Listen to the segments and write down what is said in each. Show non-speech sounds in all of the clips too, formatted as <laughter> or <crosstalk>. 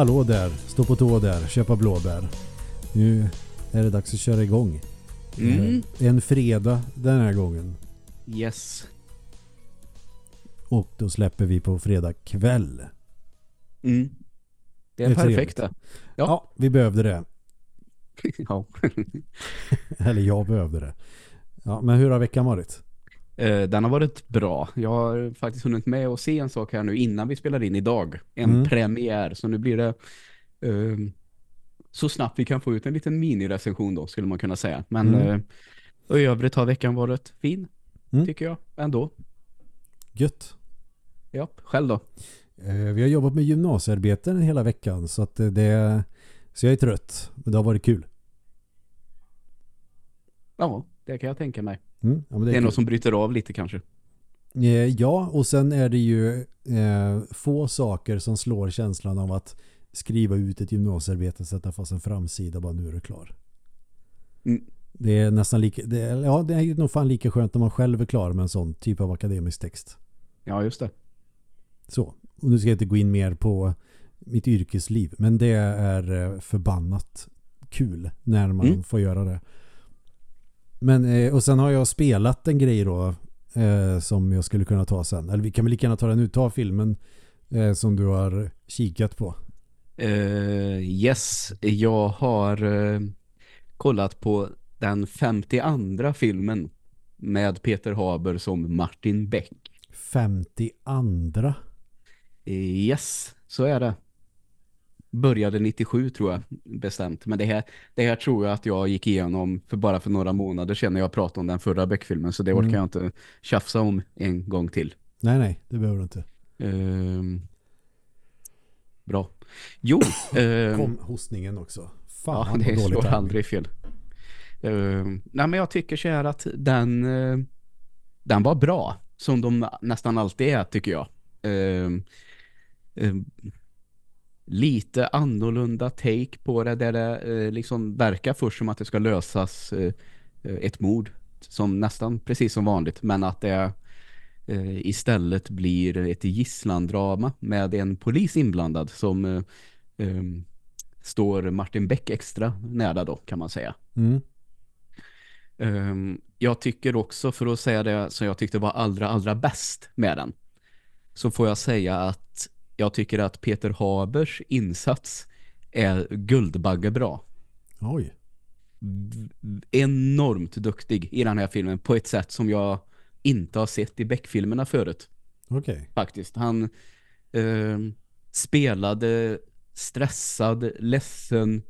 Hallå där, stå på tå där, köpa blåbär. Nu är det dags att köra igång. Mm. Eh, En fredag den här gången. Yes. Och då släpper vi på fredag kväll. Mm. Det är, Det är perfekt det. Ja. Ja. vi behövde det. <laughs> ja. <laughs> Eller jag behövde det. Ja, men hur har veckan varit? Eh, Den har varit bra. Jag har faktiskt hunnit med att se en sak här nu innan vi spelar in idag. En Mm. premiär. Så nu blir det eh, så snabbt vi kan få ut en liten minirecension då skulle man kunna säga. Men Mm. och i övrigt har veckan varit fin. Mm. Tycker jag ändå. Gött. Ja, själv då. Eh, Vi har jobbat med gymnasiearbeten hela veckan så att det så jag är trött. Men det har varit kul. Ja, det kan jag tänka mig. Mm, ja, men Det är kul. något som bryter av lite kanske. Eh, Ja, och sen är det ju eh, få saker som slår känslan av att skriva ut ett gymnasiearbete, sätta fast en framsida, bara nu är det klar. Mm. Det är nästan lika, det är, ja det är nog fan lika skönt när man själv är klar med en sån typ av akademisk text. Ja, just det. Så, och nu ska jag inte gå in mer på mitt yrkesliv, men det är eh, förbannat kul när man Mm. får göra det. Men, eh, och sen har jag spelat en grej då eh, som jag skulle kunna ta sen. Eller vi kan väl lika gärna ta den nu. Ta filmen eh, som du har kikat på. Eh, yes, jag har kollat på den 52 filmen med Peter Haber som Martin Beck. 52. Eh, yes, så är det. Började 97 tror jag bestämt. Men det här, det här tror jag att jag gick igenom för bara för några månader sedan när jag pratade om den förra Beck-filmen. Så det orkar Mm. jag inte tjafsa om en gång till. Nej, nej, det behöver du inte. Ehm, bra. Jo, <coughs> ehm, Kom hostningen också. Fan Ja, det slår timing. aldrig fel. Uh, nej, men jag tycker så här att den, eh, den var bra. Som de nästan alltid är, tycker jag. Eh, lite annorlunda take på det där det eh, liksom verkar först som att det ska lösas eh, ett mord som nästan precis som vanligt men att det eh, istället blir ett gisslandrama med en polis inblandad som eh, eh, står Martin Beck extra nära då kan man säga. Mm. Ehm, jag tycker också för att säga det som jag tyckte var allra allra bäst med den så får jag säga att jag tycker att Peter Habers insats är guldbaggebra. Oj. V- Enormt duktig i den här filmen på ett sätt som jag inte har sett i Beck-filmerna förut Okej. faktiskt. Han ehm, spelade stressad, ledsen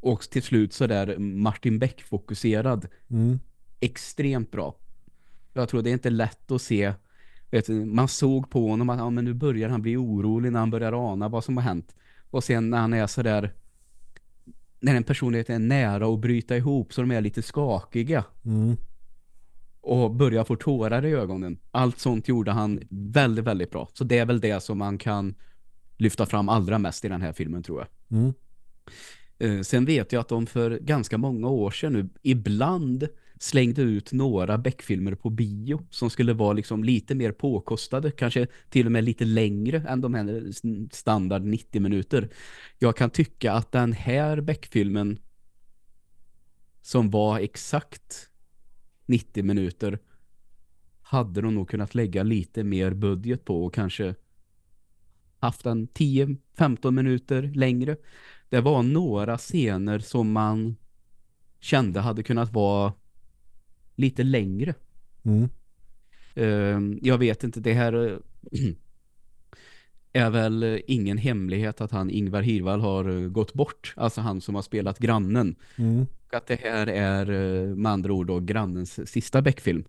och till slut så där Martin Beck-fokuserad Mm. extremt bra. Jag tror det är inte lätt att se vet, man såg på honom att ja, men nu börjar han bli orolig när han börjar ana vad som har hänt. Och sen när han är så där när en personlighet är nära att bryta ihop så de är lite skakiga Mm. och börjar få tårar i ögonen. Allt sånt gjorde han väldigt, väldigt bra. Så det är väl det som man kan lyfta fram allra mest i den här filmen tror jag. Mm. Eh, sen vet jag att de för ganska många år sedan nu ibland slängde ut några Beck-filmer på bio som skulle vara liksom lite mer påkostade, kanske till och med lite längre än de här standard 90 minuter. Jag kan tycka att den här Beck-filmen som var exakt 90 minuter hade de nog kunnat lägga lite mer budget på och kanske haft den 10-15 minuter längre. Det var några scener som man kände hade kunnat vara lite längre. Mm. Ehm, jag vet inte, det här eh, är väl ingen hemlighet att han Ingvar Hirvall har eh, gått bort. Alltså han som har spelat grannen. Mm. Att det här är eh, med andra ord då grannens sista Beck-film.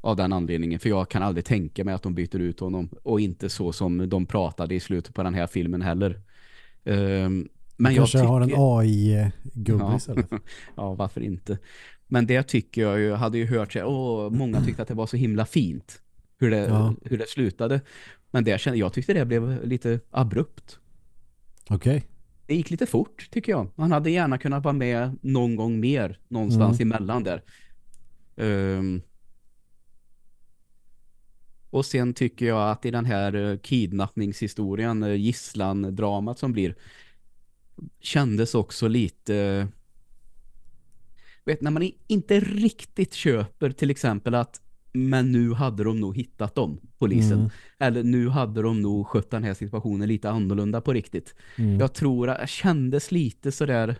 Av den anledningen. För jag kan aldrig tänka mig att de byter ut honom. Och inte så som de pratade i slutet på den här filmen heller. Ehm, men jag Kanske tycker... har en AI-gubbe Ja. istället. <laughs> Ja, varför inte? Men det tycker jag ju, hade ju hört sig, åh, många tyckte att det var så himla fint hur det, Ja. hur det slutade. Men det kände, jag tyckte det blev lite abrupt. Okej. Det gick lite fort tycker jag. Man hade gärna kunnat vara med någon gång mer någonstans emellan där. Ehm, Och sen tycker jag att i den här eh, kidnappningshistorien, eh, gisslan-dramat som blir, kändes också lite... Vet, när man inte riktigt köper till exempel att men nu hade de nog hittat dem, polisen. Mm. Eller nu hade de nog skött den här situationen lite annorlunda på riktigt. Mm. Jag tror att det kändes lite sådär,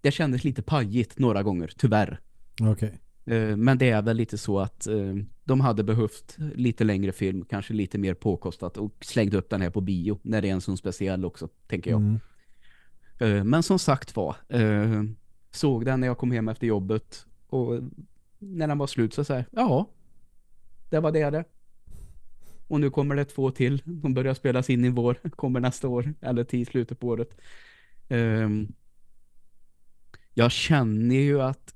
det kändes lite pajigt några gånger, tyvärr. Okej. Eh, Men det är väl lite så att eh, de hade behövt lite längre film, kanske lite mer påkostat och slängt upp den här på bio när det är en sån speciell också, tänker jag. Mm. Eh, Men som sagt var, såg den när jag kom hem efter jobbet och när den var slut så säger ja, det var det det. Och nu kommer det två till. De börjar spelas in i vår, <laughs> kommer nästa år eller till slutet på året. Um, jag känner ju att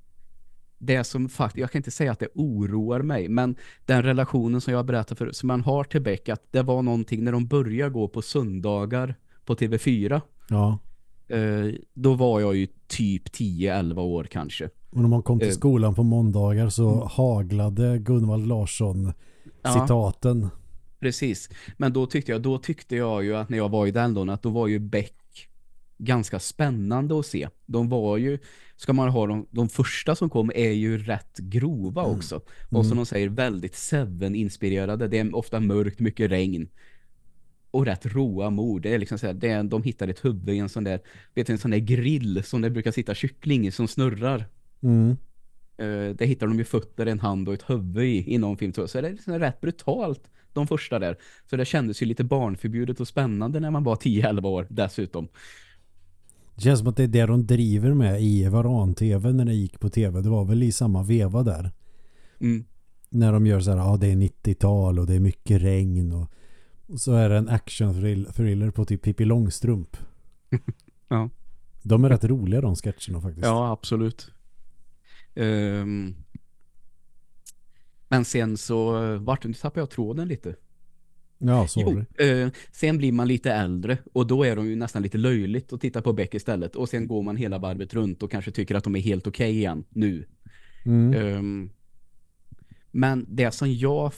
det som faktiskt, jag kan inte säga att det oroar mig, men den relationen som jag berättade för, som man har till Beck, att det var någonting när de började gå på söndagar på TV4. Ja. Eh, då var jag ju typ 10-11 år kanske. Och när man kom till Eh. skolan på måndagar så haglade Gunvald Larsson Ja. citaten. Precis. Men då tyckte jag, då tyckte jag ju att när jag var i den åldern att då var ju Beck ganska spännande att se. De var ju, ska man ha de, de första som kom är ju rätt grova också. Och som de säger, väldigt Seven-inspirerade. Det är ofta mörkt, mycket regn. Och rätt råa mord. Det är liksom så här, det är, de hittar ett huvud i en sån där, vet du, en sån där grill som det brukar sitta kyckling i, som snurrar. Mm. Eh, det hittar de ju fötter, en hand och ett huvud i, i någon film. Så det är liksom rätt brutalt, de första där. Så det kändes ju lite barnförbjudet och spännande när man var 10-11 år dessutom. Det känns som att det är det de driver med i Varan-tv när det gick på tv. Det var väl i samma veva där. Mm. När de gör så här, ja det är 90-tal och det är mycket regn och, och så är det en action-thriller på typ Pippi Långstrump. <laughs> Ja. De är rätt roliga de sketcherna faktiskt. Ja, absolut. Ehm. men sen så vart nu tappade jag tråden lite. Ja, sorry. Jo, eh, sen blir man lite äldre och då är de ju nästan lite löjligt att titta på Beck istället. Och sen går man hela varvet runt och kanske tycker att de är helt okej igen nu. Mm. Ehm, men det som jag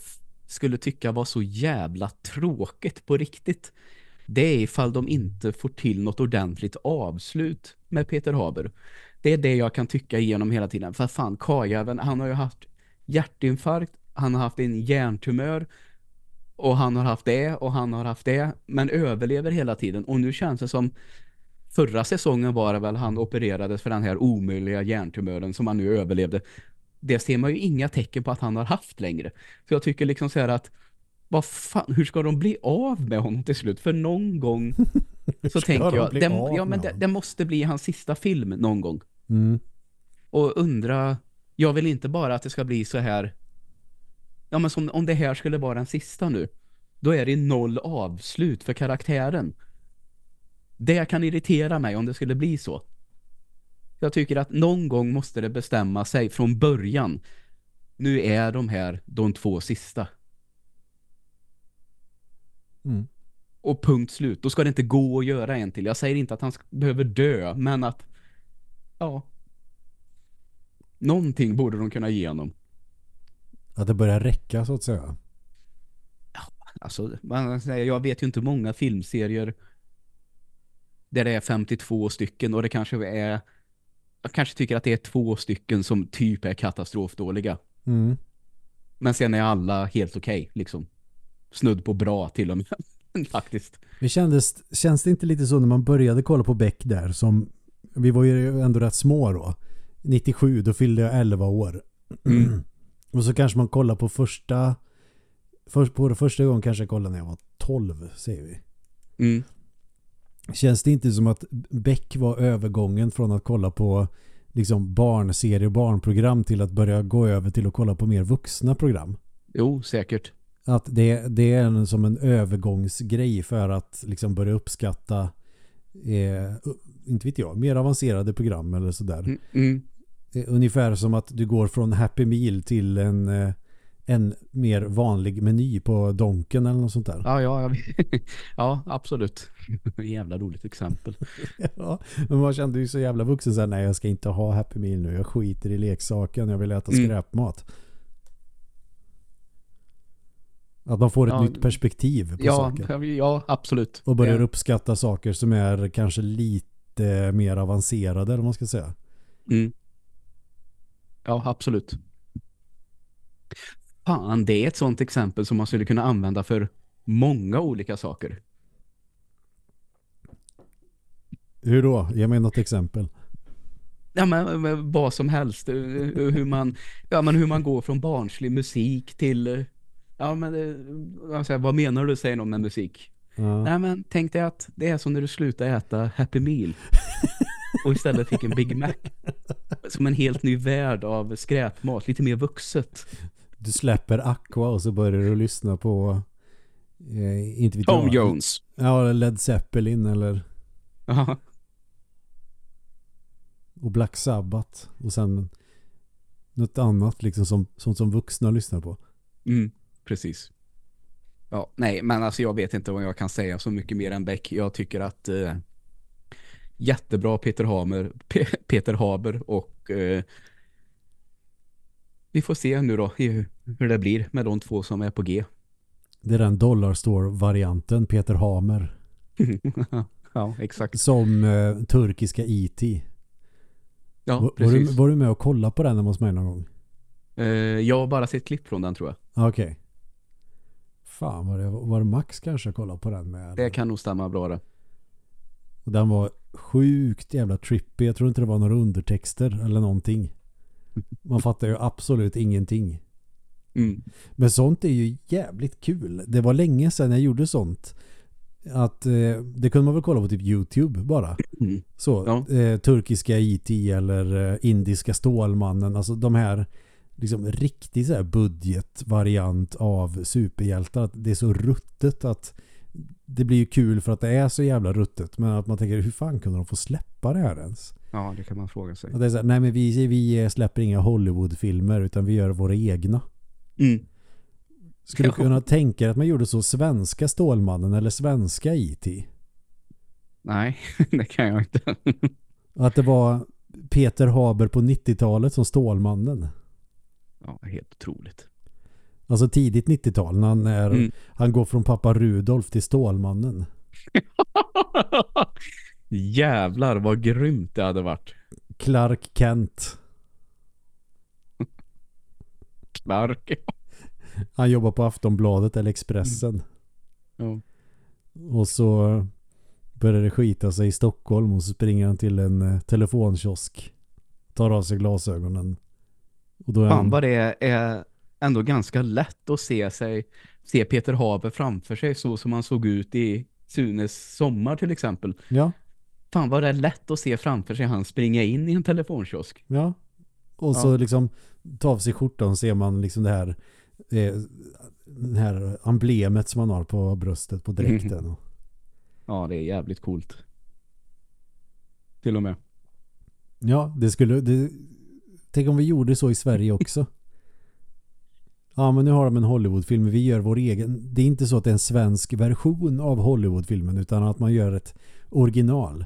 skulle tycka var så jävla tråkigt på riktigt det är ifall de inte får till något ordentligt avslut med Peter Haber. Det är det jag kan tycka igenom hela tiden. För fan, karljäveln, han har ju haft hjärtinfarkt, han har haft en hjärntumör och han har haft det och han har haft det, men överlever hela tiden. Och nu känns det som förra säsongen var det väl han opererades för den här omöjliga hjärntumören som han nu överlevde. Det ser man ju inga tecken på att han har haft längre. Så jag tycker liksom så här att vad fan, hur ska de bli av med honom till slut? För någon gång <laughs> så tänker jag, av ja, men det, det måste bli hans sista film någon gång. Mm. Och undra, jag vill inte bara att det ska bli så här, ja men som om det här skulle vara den sista nu, då är det noll avslut för karaktären. Det kan irritera mig om det skulle bli så. Jag tycker att någon gång måste det bestämma sig från början. Nu är de här de två sista. Mm. Och punkt slut. Då ska det inte gå att göra en till. Jag säger inte att han behöver dö, men att ja. Någonting borde de kunna ge honom. Att det börjar räcka så att säga. Alltså, man jag vet ju inte många filmserier där det är 52 stycken och det kanske är jag kanske tycker att det är två stycken som typ är katastrofdåliga. Mm. Men sen är alla helt okej, liksom. Snudd på bra till och med, <laughs> faktiskt. Det kändes, känns det inte lite så när man började kolla på Beck där som vi var ju ändå rätt små då. 97, då fyllde jag 11 år. Mm. <clears throat> Och så kanske man kollar på första först på det första gången kanske jag kollade när jag var 12 säger vi. Mm. Känns det inte som att Beck var övergången från att kolla på liksom barnserie och barnprogram till att börja gå över till att kolla på mer vuxna program? Jo, säkert. Att det, det är en, som en övergångsgrej för att liksom börja uppskatta eh, inte vet jag, mer avancerade program eller sådär. Mm. Mm. Eh, Ungefär som att du går från Happy Meal till en, eh, en mer vanlig meny på Donken eller något sånt där. Ja, ja, ja, <laughs> absolut. <laughs> Jävla roligt exempel. <laughs> Ja, men man kände ju så jävla vuxen såhär, nej jag ska inte ha Happy Meal nu, jag skiter i leksaken, jag vill äta Mm. skräpmat. Att man får ett Ja. nytt perspektiv på Ja, saker. ja, absolut. Och börjar uppskatta saker som är kanske lite mer avancerade, eller man ska säga. Mm. Ja, absolut. Fan, det är ett sånt exempel som man skulle kunna använda för många olika saker. Hur då? Ge mig något exempel. Ja, men, vad som helst. Hur man, ja, men hur man går från barnslig musik till... Ja, men alltså, vad menar du säger någon med musik? Ja. Nej, men tänk dig att det är som när du slutar äta Happy Meal <laughs> och istället fick en Big Mac. Som en helt ny värld av skräpmat, lite mer vuxet. Du släpper Aqua och så börjar du lyssna på eh, inte vet Tom jag. Jones. Ja, Led Zeppelin eller Ja, och Black Sabbath och sen något annat liksom som, som, som vuxna lyssnar på. mm, precis. Ja, nej, men alltså jag vet inte vad jag kan säga så mycket mer än Beck. Jag tycker att eh, jättebra Peter Hamer, Pe Peter Haber och eh, vi får se nu då hur det blir med de två som är på G. Det är den Dollar Store-varianten, Peter Hamer. <laughs> ja, exakt. Som eh, turkiska IT. Ja, var, var, precis. du, var du med och kollade på den hos mig någon gång? Eh, jag har bara sett klipp från den tror jag. Ah, Okej. Fan, var det, var det Max kanske kollade på den med? Det kan nog stämma bra det. Och den var sjukt jävla trippy. Jag tror inte det var några undertexter eller någonting. Man fattar ju absolut ingenting. Mm. Men sånt är ju jävligt kul. Det var länge sedan jag gjorde sånt. Att eh, det kunde man väl kolla på typ YouTube bara. Mm. Så, Ja. eh, turkiska IT eller eh, indiska Stålmannen. Alltså de här liksom riktigt så här budgetvariant av superhjältar. Att det är så ruttet att det blir ju kul för att det är så jävla ruttet. Men att man tänker hur fan kunde de få släppa det här ens? Ja, det kan man fråga sig. Det är så här, nej men vi, vi släpper inga Hollywoodfilmer utan vi gör våra egna. Mm. Skulle du kunna tänka dig att man gjorde så svenska Stålmannen eller svenska IT? Nej, <laughs> det kan jag inte. Att det var Peter Haber på 90-talet som Stålmannen. ja, helt otroligt. Alltså tidigt 90-tal när han, är, Mm. han går från pappa Rudolf till Stålmannen. <laughs> Jävlar vad grymt det hade varit. Clark Kent. Clark. Han jobbar på Aftonbladet eller Expressen. Ja. Och så börjar det skita sig i Stockholm och så springer han till en eh, telefonkiosk. Tar av sig glasögonen. Och då är Fan han, vad det är ändå ganska lätt att se sig se Peter Haber framför sig så som han såg ut i Sunes sommar till exempel. Ja, Fan vad det är lätt att se framför sig han springa in i en telefonkiosk. ja. Och så Ja. liksom ta av sig skjortan ser man liksom det här eh, det här emblemet som han har på bröstet på dräkten. Och, Ja, det är jävligt coolt. Till och med. ja, det skulle det, tänk om vi gjorde så i Sverige också. <laughs> Ja, men nu har de en Hollywoodfilm. Vi gör vår egen. Det är inte så att det är en svensk version av Hollywoodfilmen utan att man gör ett original.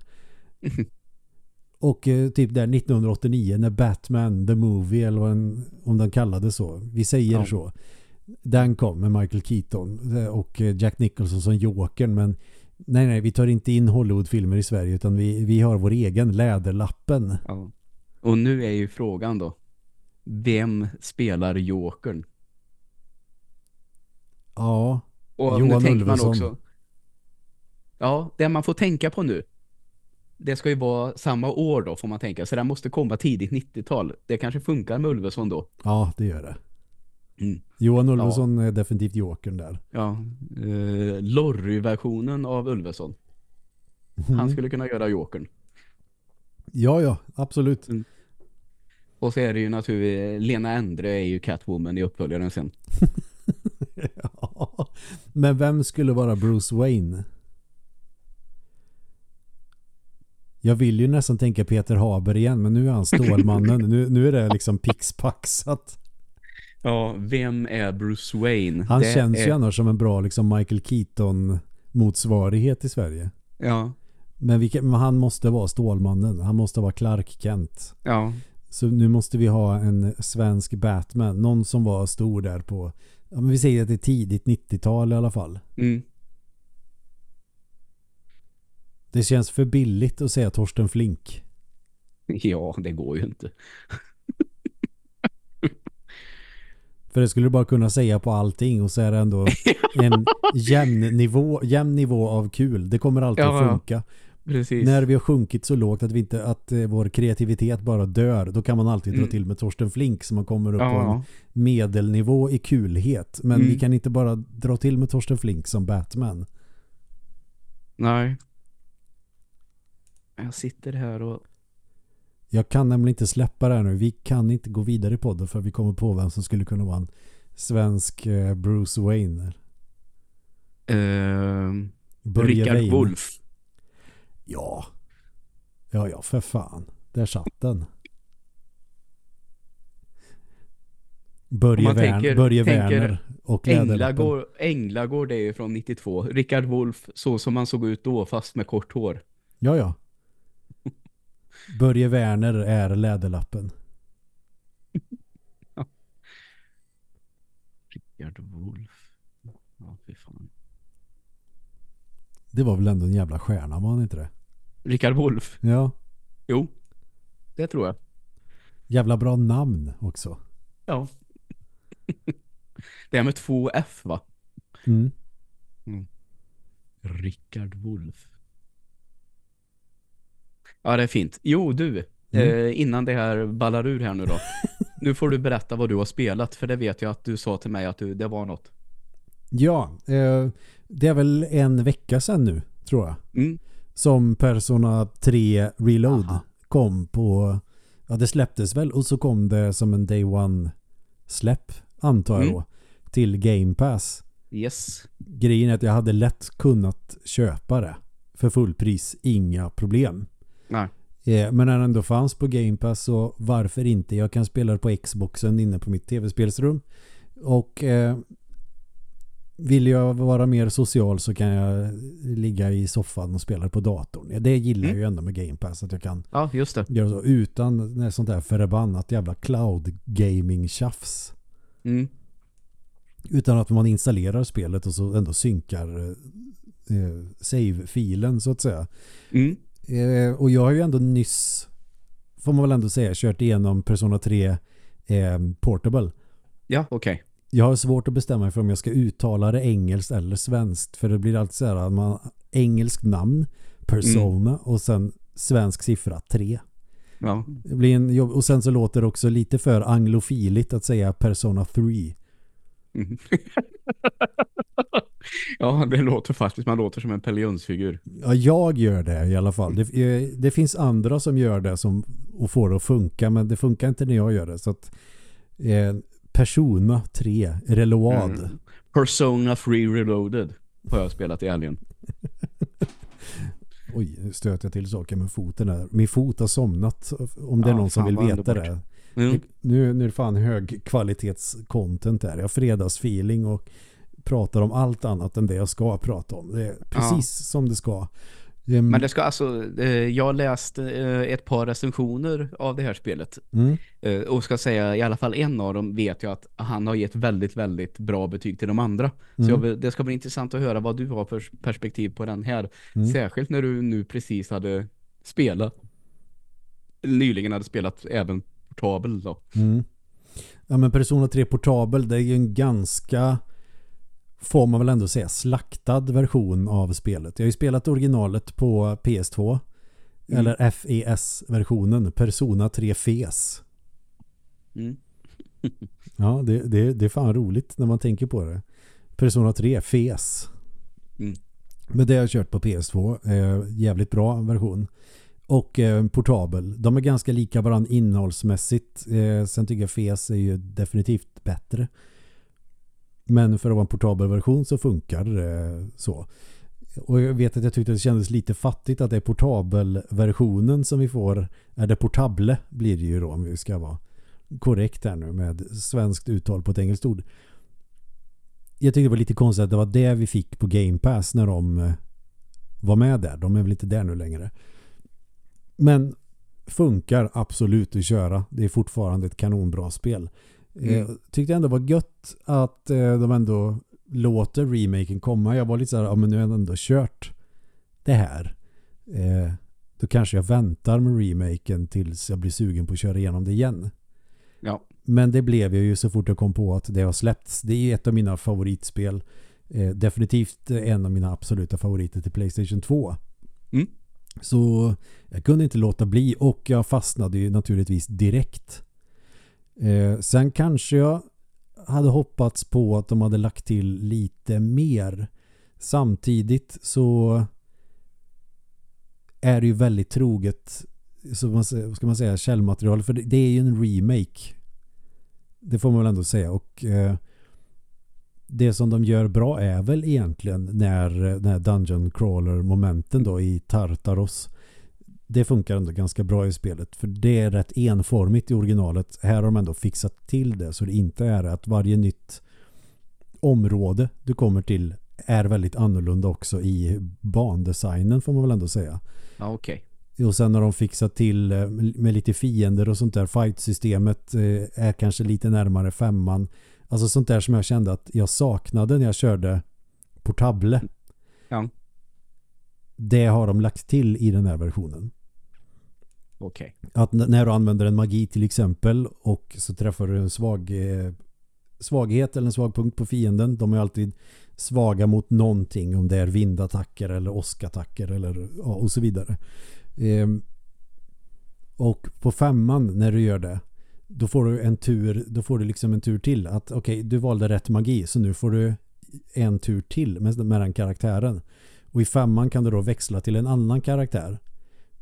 <laughs> Och eh, typ där 1989 när Batman the Movie eller vad den, om den kallades så. Vi säger Ja. så. Den kom med Michael Keaton eh, och eh, Jack Nicholson som Jokern men nej nej vi tar inte in Hollywoodfilmer i Sverige utan vi, vi har vår egen Läderlappen. Ja. Och nu är ju frågan då. Vem spelar Jokern? Ja, Och Johan nu tänker man Ulveson. också. Ja, det man får tänka på nu. Det ska ju vara samma år då får man tänka. Så det måste komma tidigt 90-tal. Det kanske funkar med Ulveson då. ja det gör det. Mm. Johan Ulveson är definitivt Jokern där. Ja, eh, Lorry-versionen av Ulveson. Mm. Han skulle kunna göra Jokern. Ja, ja, absolut. Och så är det ju naturligtvis, Lena Endre är ju Catwoman i uppföljaren sen. <laughs> Ja. Men vem skulle vara Bruce Wayne? Jag vill ju nästan tänka Peter Haber igen men nu är han <laughs> Stålmannen. nu, nu är det liksom pixpaxat. Ja, vem är Bruce Wayne? Han Det känns är, ju annars som en bra liksom Michael Keaton motsvarighet i Sverige. Ja, Men, vilka, men han måste vara Stålmannen. Han måste vara Clark Kent. ja, Så nu måste vi ha en svensk Batman. Någon som var stor där på ja, men vi säger att det är tidigt 90-tal i alla fall. Mm. Det känns för billigt att säga Torsten Flink. <laughs> Ja, det går ju inte. <laughs> För det skulle du bara kunna säga på allting och så är det ändå <laughs> en jämn nivå, jämn nivå av kul. Det kommer alltid Ja, att funka. Precis. När vi har sjunkit så lågt att, vi inte, att eh, vår kreativitet bara dör, då kan man alltid dra Mm. till med Torsten Flink så man kommer upp på ja, en ja. medelnivå i kulhet. Men Mm. vi kan inte bara dra till med Torsten Flink som Batman. Nej. Jag sitter här och... Jag kan nämligen inte släppa det här nu. Vi kan inte gå vidare i podden för vi kommer på vem som skulle kunna vara en svensk eh, Bruce Wayne. Uh, Rickard. Wolff. Ja. Ja, ja, för fan. Där satt den. Börje, Wern, tänker- Börje tänker Werner och Läderlappen. Änglagård, är ju från 92. Rickard Wolff, så som han såg ut då, fast med kort hår. Ja, ja. Börje Werner är Läderlappen. Rickard Wolff. Ja, fy fan. Det var väl ändå en jävla stjärna, var han inte det? Rickard Wolff. Ja. Jo, det tror jag. Jävla bra namn också. Ja. <laughs> det är med två F va? Mm. Rickard Wolff. Ja, det är fint. Jo, du. Mm. Eh, innan det här ballar ur här nu då. <laughs> nu får du berätta vad du har spelat. För det vet jag att du sa till mig att du, det var något. Ja, eh, det är väl en vecka sedan nu, tror jag. Mm. Som Persona 3 Reload Aha. kom på... Ja, det släpptes väl och så kom det som en Day One släpp, antar jag Mm. då, till Game Pass. Yes. Grejen är att jag hade lätt kunnat köpa det för fullpris, inga problem. Nej. Eh, Men när den ändå fanns på Game Pass så varför inte? Jag kan spela det på Xboxen inne på mitt tv-spelsrum. Och eh, vill jag vara mer social så kan jag ligga i soffan och spela på datorn. Ja, det gillar Mm. jag ju ändå med Game Pass att jag kan Ja, just det. göra så utan sånt där förbannat jävla cloud gaming tjafs. Mm. Utan att man installerar spelet och så ändå synkar eh, eh, save-filen så att säga. Mm. Eh, och jag har ju ändå nyss, får man väl ändå säga, kört igenom Persona 3 eh, Portable. Ja, okej. Jag har svårt att bestämma mig för om jag ska uttala det engelskt eller svenskt. För det blir alltid så här att man engelskt namn, Persona och sen svensk siffra 3. Ja. Det blir en jobb, och sen så låter det också lite för anglofiligt att säga Persona 3. Mm. <laughs> <laughs> ja, det låter faktiskt, man låter som en Pelionsfigur. Ja, jag gör det i alla fall. Det, eh, det finns andra som gör det som, och får det att funka, men det funkar inte när jag gör det. Så att eh, Persona 3, Reload. Mm. Persona Free Reloaded har jag spelat i helgen. <laughs> Oj, nu stöter jag till saker med foten där. Min fot har somnat, om det är Ja, någon som vill veta underbart. det. Mm. Nu, nu är det fan högkvalitetscontent där. Jag har fredagsfeeling och pratar om allt annat än det jag ska prata om. Det är precis som det ska. Ehm, Men det ska alltså, eh, jag läste eh, ett par recensioner av det här spelet. mm, Eh, och ska säga, i alla fall en av dem vet jag att han har gett väldigt, väldigt bra betyg till de andra. Mm. Så jag, det ska bli intressant att höra vad du har för perspektiv på den här. Mm. Särskilt när du nu precis hade spelat. Nyligen hade spelat även portabel då. Mm. Ja men Persona 3 Portabel det är ju en ganska får man väl ändå säga slaktad version av spelet. Jag har ju spelat originalet på PS2 Mm. eller FES-versionen Persona 3 FES. Mm. <laughs> Ja, det, det, det är fan roligt när man tänker på det. Persona 3 FES. Mm. Men det har jag kört på PS2. Eh, jävligt bra version. Och eh, portabel. De är ganska lika varandra innehållsmässigt. Eh, sen tycker jag FES är ju definitivt bättre. Men för att vara en portabel version så funkar det så. Och jag vet att jag tyckte att det kändes lite fattigt att det är portabelversionen som vi får. Är det portable blir det ju då om vi ska vara korrekt här nu med svenskt uttal på ett engelskt ord. Jag tyckte det var lite konstigt att det var det vi fick på Game Pass när de eh, var med där. De är väl inte där nu längre. Men funkar absolut att köra. Det är fortfarande ett kanonbra spel. Eh, Mm. tyckte ändå var gött att eh, de ändå låter remaken komma. Jag var lite så här, ja men nu har jag ändå kört det här. Eh, då kanske jag väntar med remaken tills jag blir sugen på att köra igenom det igen. Ja. Men det blev jag ju så fort jag kom på att det har släppts. Det är ett av mina favoritspel. Eh, definitivt en av mina absoluta favoriter till Playstation 2. Mm. Så jag kunde inte låta bli och jag fastnade ju naturligtvis direkt. Eh, sen kanske jag hade hoppats på att de hade lagt till lite mer. Samtidigt så är det ju väldigt troget så man, ska man säga, källmaterial. För det, är ju en remake. Det får man väl ändå säga. Och eh, det som de gör bra är väl egentligen när den här Dungeon Crawler-momenten då i Tartaros. Det funkar ändå ganska bra i spelet. För det är rätt enformigt i originalet. Här har de ändå fixat till det. Så det inte är att varje nytt område du kommer till är väldigt annorlunda också i bandesignen får man väl ändå säga. Ja, okej. Och sen har de fixat till eh, med lite fiender och sånt där. Fight-systemet eh, är kanske lite närmare femman. Alltså sånt där som jag kände att jag saknade när jag körde Portable. Ja. Det har de lagt till i den här versionen. Okej. Att när du använder en magi till exempel och så träffar du en svag eh, svaghet eller en svag punkt på fienden. De är alltid svaga mot någonting om det är vindattacker eller åskattacker eller ja, och så vidare. Ehm, och på femman när du gör det då får du en tur då får du liksom en tur till att okej du valde rätt magi så nu får du en tur till med, med den karaktären. Och i femman kan du då växla till en annan karaktär.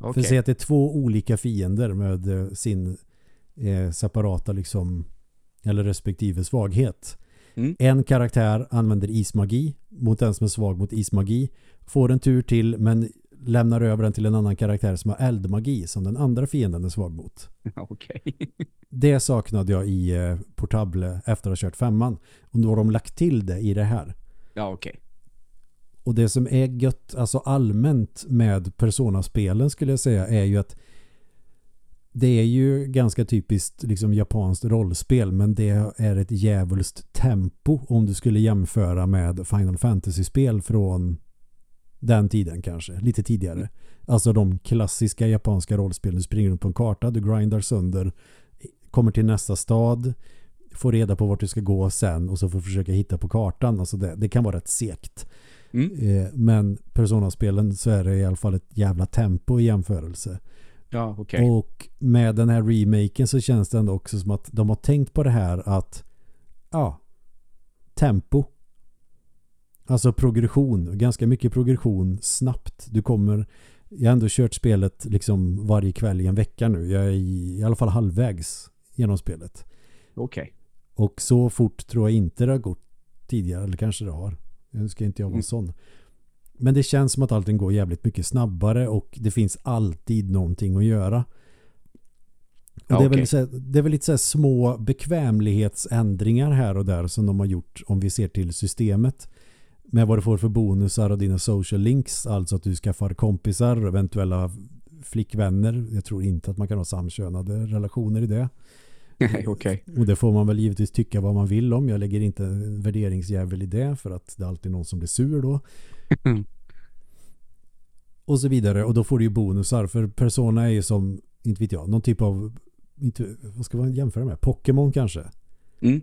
För Okej. säg att det är två olika fiender med eh, sin eh, separata liksom eller respektive svaghet. Mm. En karaktär använder ismagi mot den som är svag mot ismagi. Får en tur till men lämnar över den till en annan karaktär som har eldmagi som den andra fienden är svag mot. <laughs> Okej. Det saknade jag i eh, Portable efter att ha kört femman. Och nu har de lagt till det i det här. Ja, okej. Och det som är gött, alltså allmänt med Persona-spelen skulle jag säga är ju att det är ju ganska typiskt liksom japanskt rollspel men det är ett djävulskt tempo om du skulle jämföra med Final Fantasy-spel från den tiden kanske, lite tidigare. Alltså de klassiska japanska rollspelen. Du springer runt på en karta, du grindar sönder, kommer till nästa stad, får reda på vart du ska gå sen och så får du försöka hitta på kartan. Alltså det, det kan vara rätt segt. Mm. Eh, Men Persona-spelen så är det i alla fall ett jävla tempo i jämförelse. Ja, okej. Och med den här remaken så känns det ändå också som att de har tänkt på det här att ja, tempo. Alltså progression, ganska mycket progression snabbt. Du kommer, jag har ändå kört spelet liksom varje kväll i en vecka nu. Jag är i, i alla fall halvvägs genom spelet. Okej. Och så fort tror jag inte det har gått tidigare, eller kanske det har. Nu ska inte jag vara Mm. sån. Men det känns som att allting går jävligt mycket snabbare och det finns alltid någonting att göra. Ja, det, är väl så här, det är väl lite så små bekvämlighetsändringar här och där som de har gjort om vi ser till systemet. Med vad du får för bonusar och dina social links. Alltså att du skaffar kompisar och eventuella flickvänner. Jag tror inte att man kan ha samkönade relationer i det. <laughs> Okej. Och det får man väl givetvis tycka vad man vill om. Jag lägger inte en värderingsjävel i det för att det är alltid någon som blir sur då. Och så vidare. Och då får du ju bonusar. För Persona är ju som, inte vet jag, någon typ av, inte, vad ska man jämföra med? Pokémon kanske? Mm.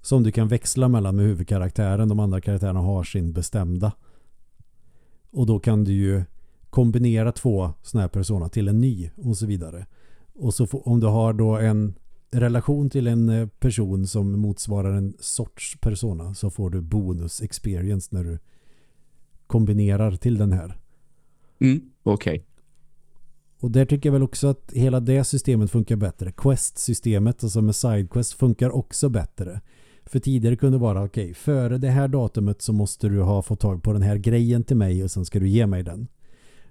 Som du kan växla mellan med huvudkaraktären. De andra karaktärerna har sin bestämda. Och då kan du ju kombinera två sådana här persona till en ny och så vidare. Och så får, om du har då en relation till en eh, person som motsvarar en sorts persona så får du bonus experience när du kombinerar till den här. Mm. Okej. Och där tycker jag väl också att hela det systemet funkar bättre. Quest-systemet, alltså med sidequest, funkar också bättre. För tidigare kunde det vara okej, före det här datumet så måste du ha fått tag på den här grejen till mig och sen ska du ge mig den.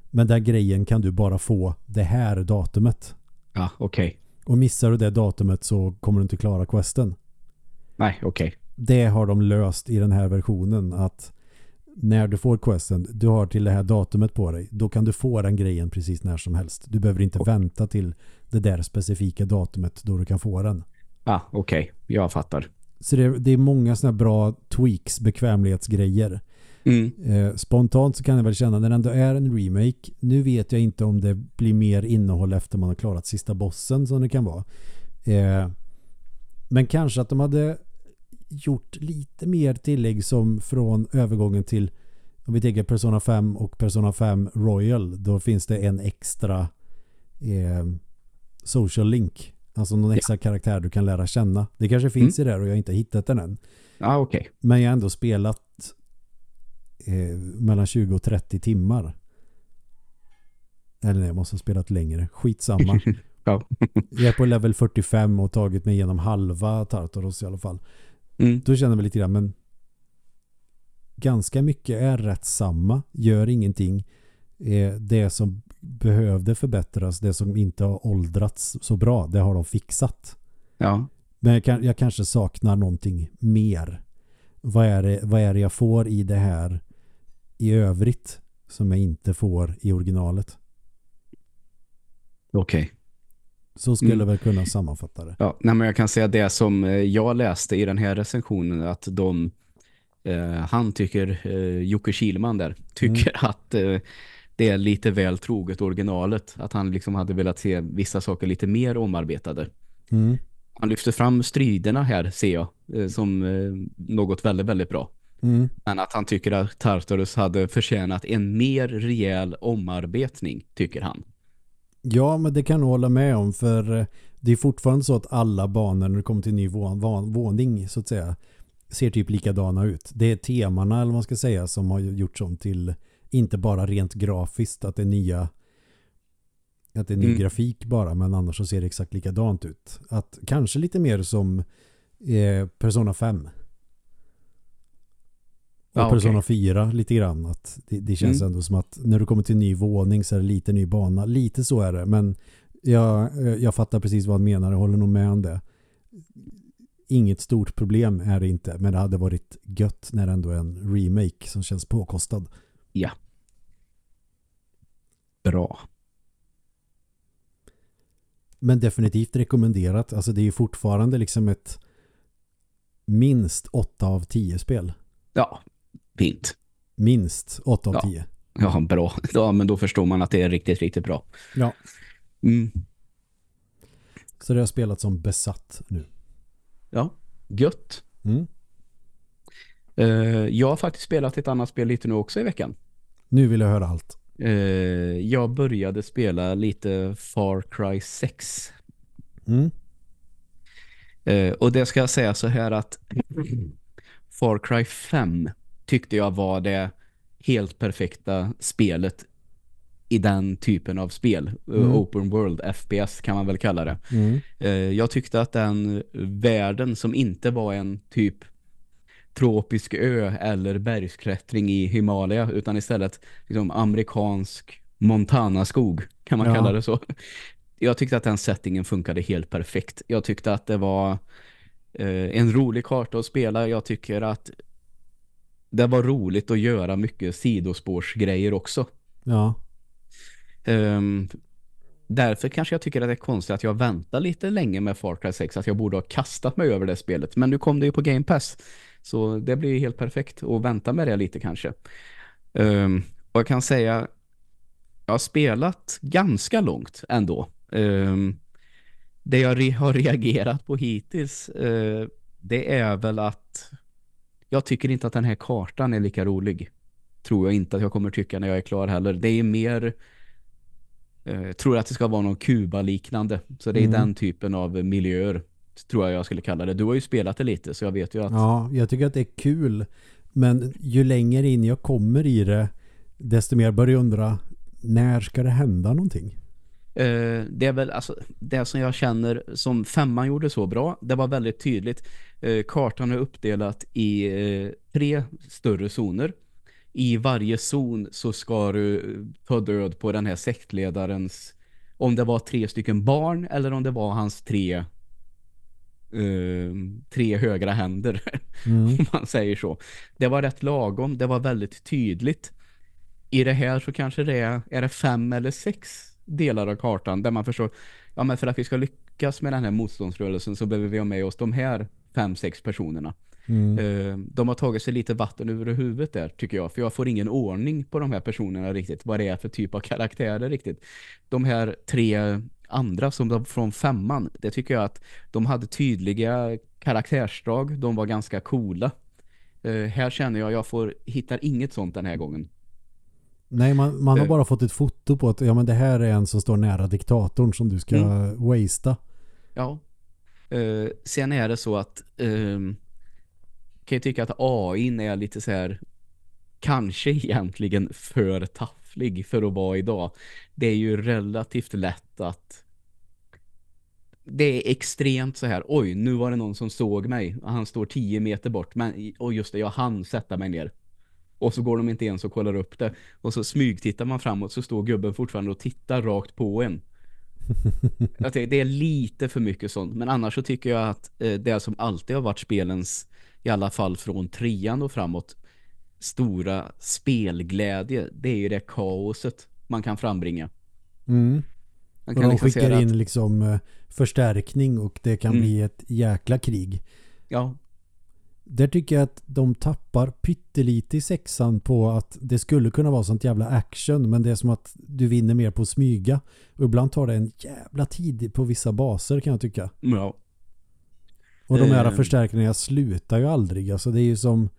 Men den grejen kan du bara få det här datumet. Ja, okej. Och missar du det datumet så kommer du inte klara questen. Nej, okej. Det har de löst i den här versionen att när du får questen, du har till det här datumet på dig, då kan du få den grejen precis när som helst. Du behöver inte Okej. vänta till det där specifika datumet då du kan få den. Ah, okej. Okay. Jag fattar. Så det, det är många sådana bra tweaks, bekvämlighetsgrejer. Mm. Eh, spontant så kan jag väl känna när det ändå är en remake. Nu vet jag inte om det blir mer innehåll efter man har klarat sista bossen som det kan vara. Eh, men kanske att de hade gjort lite mer tillägg som från övergången till om vi tänker Persona 5 och Persona 5 Royal då finns det en extra eh, social link alltså någon extra ja. karaktär du kan lära känna. Det kanske finns mm. i där och jag har inte hittat den än. Okej. Okay. Men jag har ändå spelat eh, mellan 20 och 30 timmar. Eller nej, jag måste ha spelat längre. Skitsamma. <laughs> ja. jag är på level 45 och tagit mig igenom halva Tartaros i alla fall. Mm. Då känner vi lite grann, men ganska mycket är rätt samma. Gör ingenting. Eh, det som behövde förbättras, det som inte har åldrats så bra, det har de fixat. Ja. Men jag, kan, jag kanske saknar någonting mer. Vad är, det, vad är det jag får i det här i övrigt som jag inte får i originalet? Okej. Okay. Så skulle mm. väl kunna sammanfatta det. Ja, nej, men jag kan säga det som eh, jag läste i den här recensionen att de eh, han tycker eh, Jocke Kilman där tycker mm. att eh, det är lite väl troget originalet. Att han liksom hade velat se vissa saker lite mer omarbetade. Mm. Han lyfter fram striderna här, ser jag, eh, som eh, något väldigt, väldigt bra. Mm. Men att han tycker att Tartarus hade förtjänat en mer rejäl omarbetning, tycker han. Ja, men det kan jag hålla med om för eh, det är fortfarande så att alla banor när det kommer till ny våning så att säga ser typ likadana ut. Det är temana eller vad man ska säga som har gjorts om till inte bara rent grafiskt att det är nya att det är ny mm. grafik bara men annars så ser det exakt likadant ut. Att kanske lite mer som eh, Persona 5 och ja, Persona okay. 4 lite grann. Att det, det känns mm. ändå som att när du kommer till en ny våning så är det lite ny bana. Lite så är det. Men jag, jag fattar precis vad han menar. Jag håller nog med om det. Inget stort problem är det inte. Men det hade varit gött när det ändå är en remake som känns påkostad. Ja. Bra. Men definitivt rekommenderat. Alltså det är fortfarande liksom ett minst 8 av 10 spel. Ja, fint. Minst 8 av ja. 10. Ja, bra. Ja, men då förstår man att det är riktigt, riktigt bra. Ja. Mm. Så det har spelat som besatt nu. Ja, gött. Mm. Uh, jag har faktiskt spelat ett annat spel lite nu också i veckan. Nu vill jag höra allt. Uh, jag började spela lite Far Cry 6. Mm. Uh, och det ska jag säga så här att Far Cry 5 tyckte jag var det helt perfekta spelet i den typen av spel. Mm. Open World, FPS kan man väl kalla det. Mm. Jag tyckte att den världen som inte var en typ tropisk ö eller bergsklättring i Himalaya utan istället liksom amerikansk Montana-skog kan man ja. kalla det så. Jag tyckte att den settingen funkade helt perfekt. Jag tyckte att det var eh, en rolig karta att spela. Jag tycker att det var roligt att göra mycket sidospårsgrejer också. Ja. Um, därför kanske jag tycker att det är konstigt att jag väntar lite länge med Far Cry 6. Att jag borde ha kastat mig över det spelet. Men nu kom det ju på Game Pass. Så det blir helt perfekt att vänta med det lite kanske. Um, och jag kan säga jag har spelat ganska långt ändå. Um, det jag re har reagerat på hittills uh, det är väl att jag tycker inte att den här kartan är lika rolig. Tror jag inte att jag kommer tycka när jag är klar heller. Det är mer uh, tror att det ska vara någon Kuba-liknande. Så det är mm. den typen av miljöer tror jag jag skulle kalla det. Du har ju spelat det lite så jag vet ju att... Ja, jag tycker att det är kul. Men ju längre in jag kommer i det desto mer börjar jag undra när ska det hända någonting? Uh, det är väl alltså det som jag känner som femman gjorde så bra. Det var väldigt tydligt. Uh, kartan är uppdelat i uh, tre större zoner. I varje zon så ska du ta död på den här sektledarens om det var tre stycken barn eller om det var hans tre tre högra händer <laughs> mm. om man säger så. Det var rätt lagom, det var väldigt tydligt. I det här så kanske det är, är det fem eller sex delar av kartan där man förstår, ja men för att vi ska lyckas med den här motståndsrörelsen så behöver vi ha med oss de här fem, sex personerna. Mm. Eh, de har tagit sig lite vatten över huvudet där tycker jag. För jag får ingen ordning på de här personerna riktigt. Vad det är för typ av <laughs> karaktärer riktigt. De här tre andra som de från femman. Det tycker jag att de hade tydliga karaktärsdrag. De var ganska coola. Eh, här känner jag jag får hittar inget sånt den här gången. Nej, man, man har Eh. bara fått ett foto på att ja, men det här är en som står nära diktatorn som du ska Mm. wastea. Ja. Eh, sen är det så att ehm, kan jag tycka att AI är lite så här kanske <laughs> egentligen för tafflig för att vara idag. Det är ju relativt lätt att det är extremt så här, oj, nu var det någon som såg mig. Han står 10 meter bort, men och just det, jag hann sätta mig ner. Och så går de inte ens och kollar upp det. Och så smygtittar man framåt så står gubben fortfarande och tittar rakt på en. <laughs> Jag tycker det är lite för mycket sånt. Men annars så tycker jag att eh, det som alltid har varit spelens, i alla fall från trean och framåt, stora spelglädje, det är ju det kaoset man kan frambringa. Mm. Man Och kan de liksom skickar att, in liksom eh, förstärkning och det kan Mm. bli ett jäkla krig. ja, Där tycker jag att de tappar pyttelite i sexan på att det skulle kunna vara sånt jävla action men det är som att du vinner mer på att smyga. Och ibland tar det en jävla tid på vissa baser kan jag tycka. ja, Och de här Eh. förstärkningarna slutar ju aldrig. Alltså det är ju som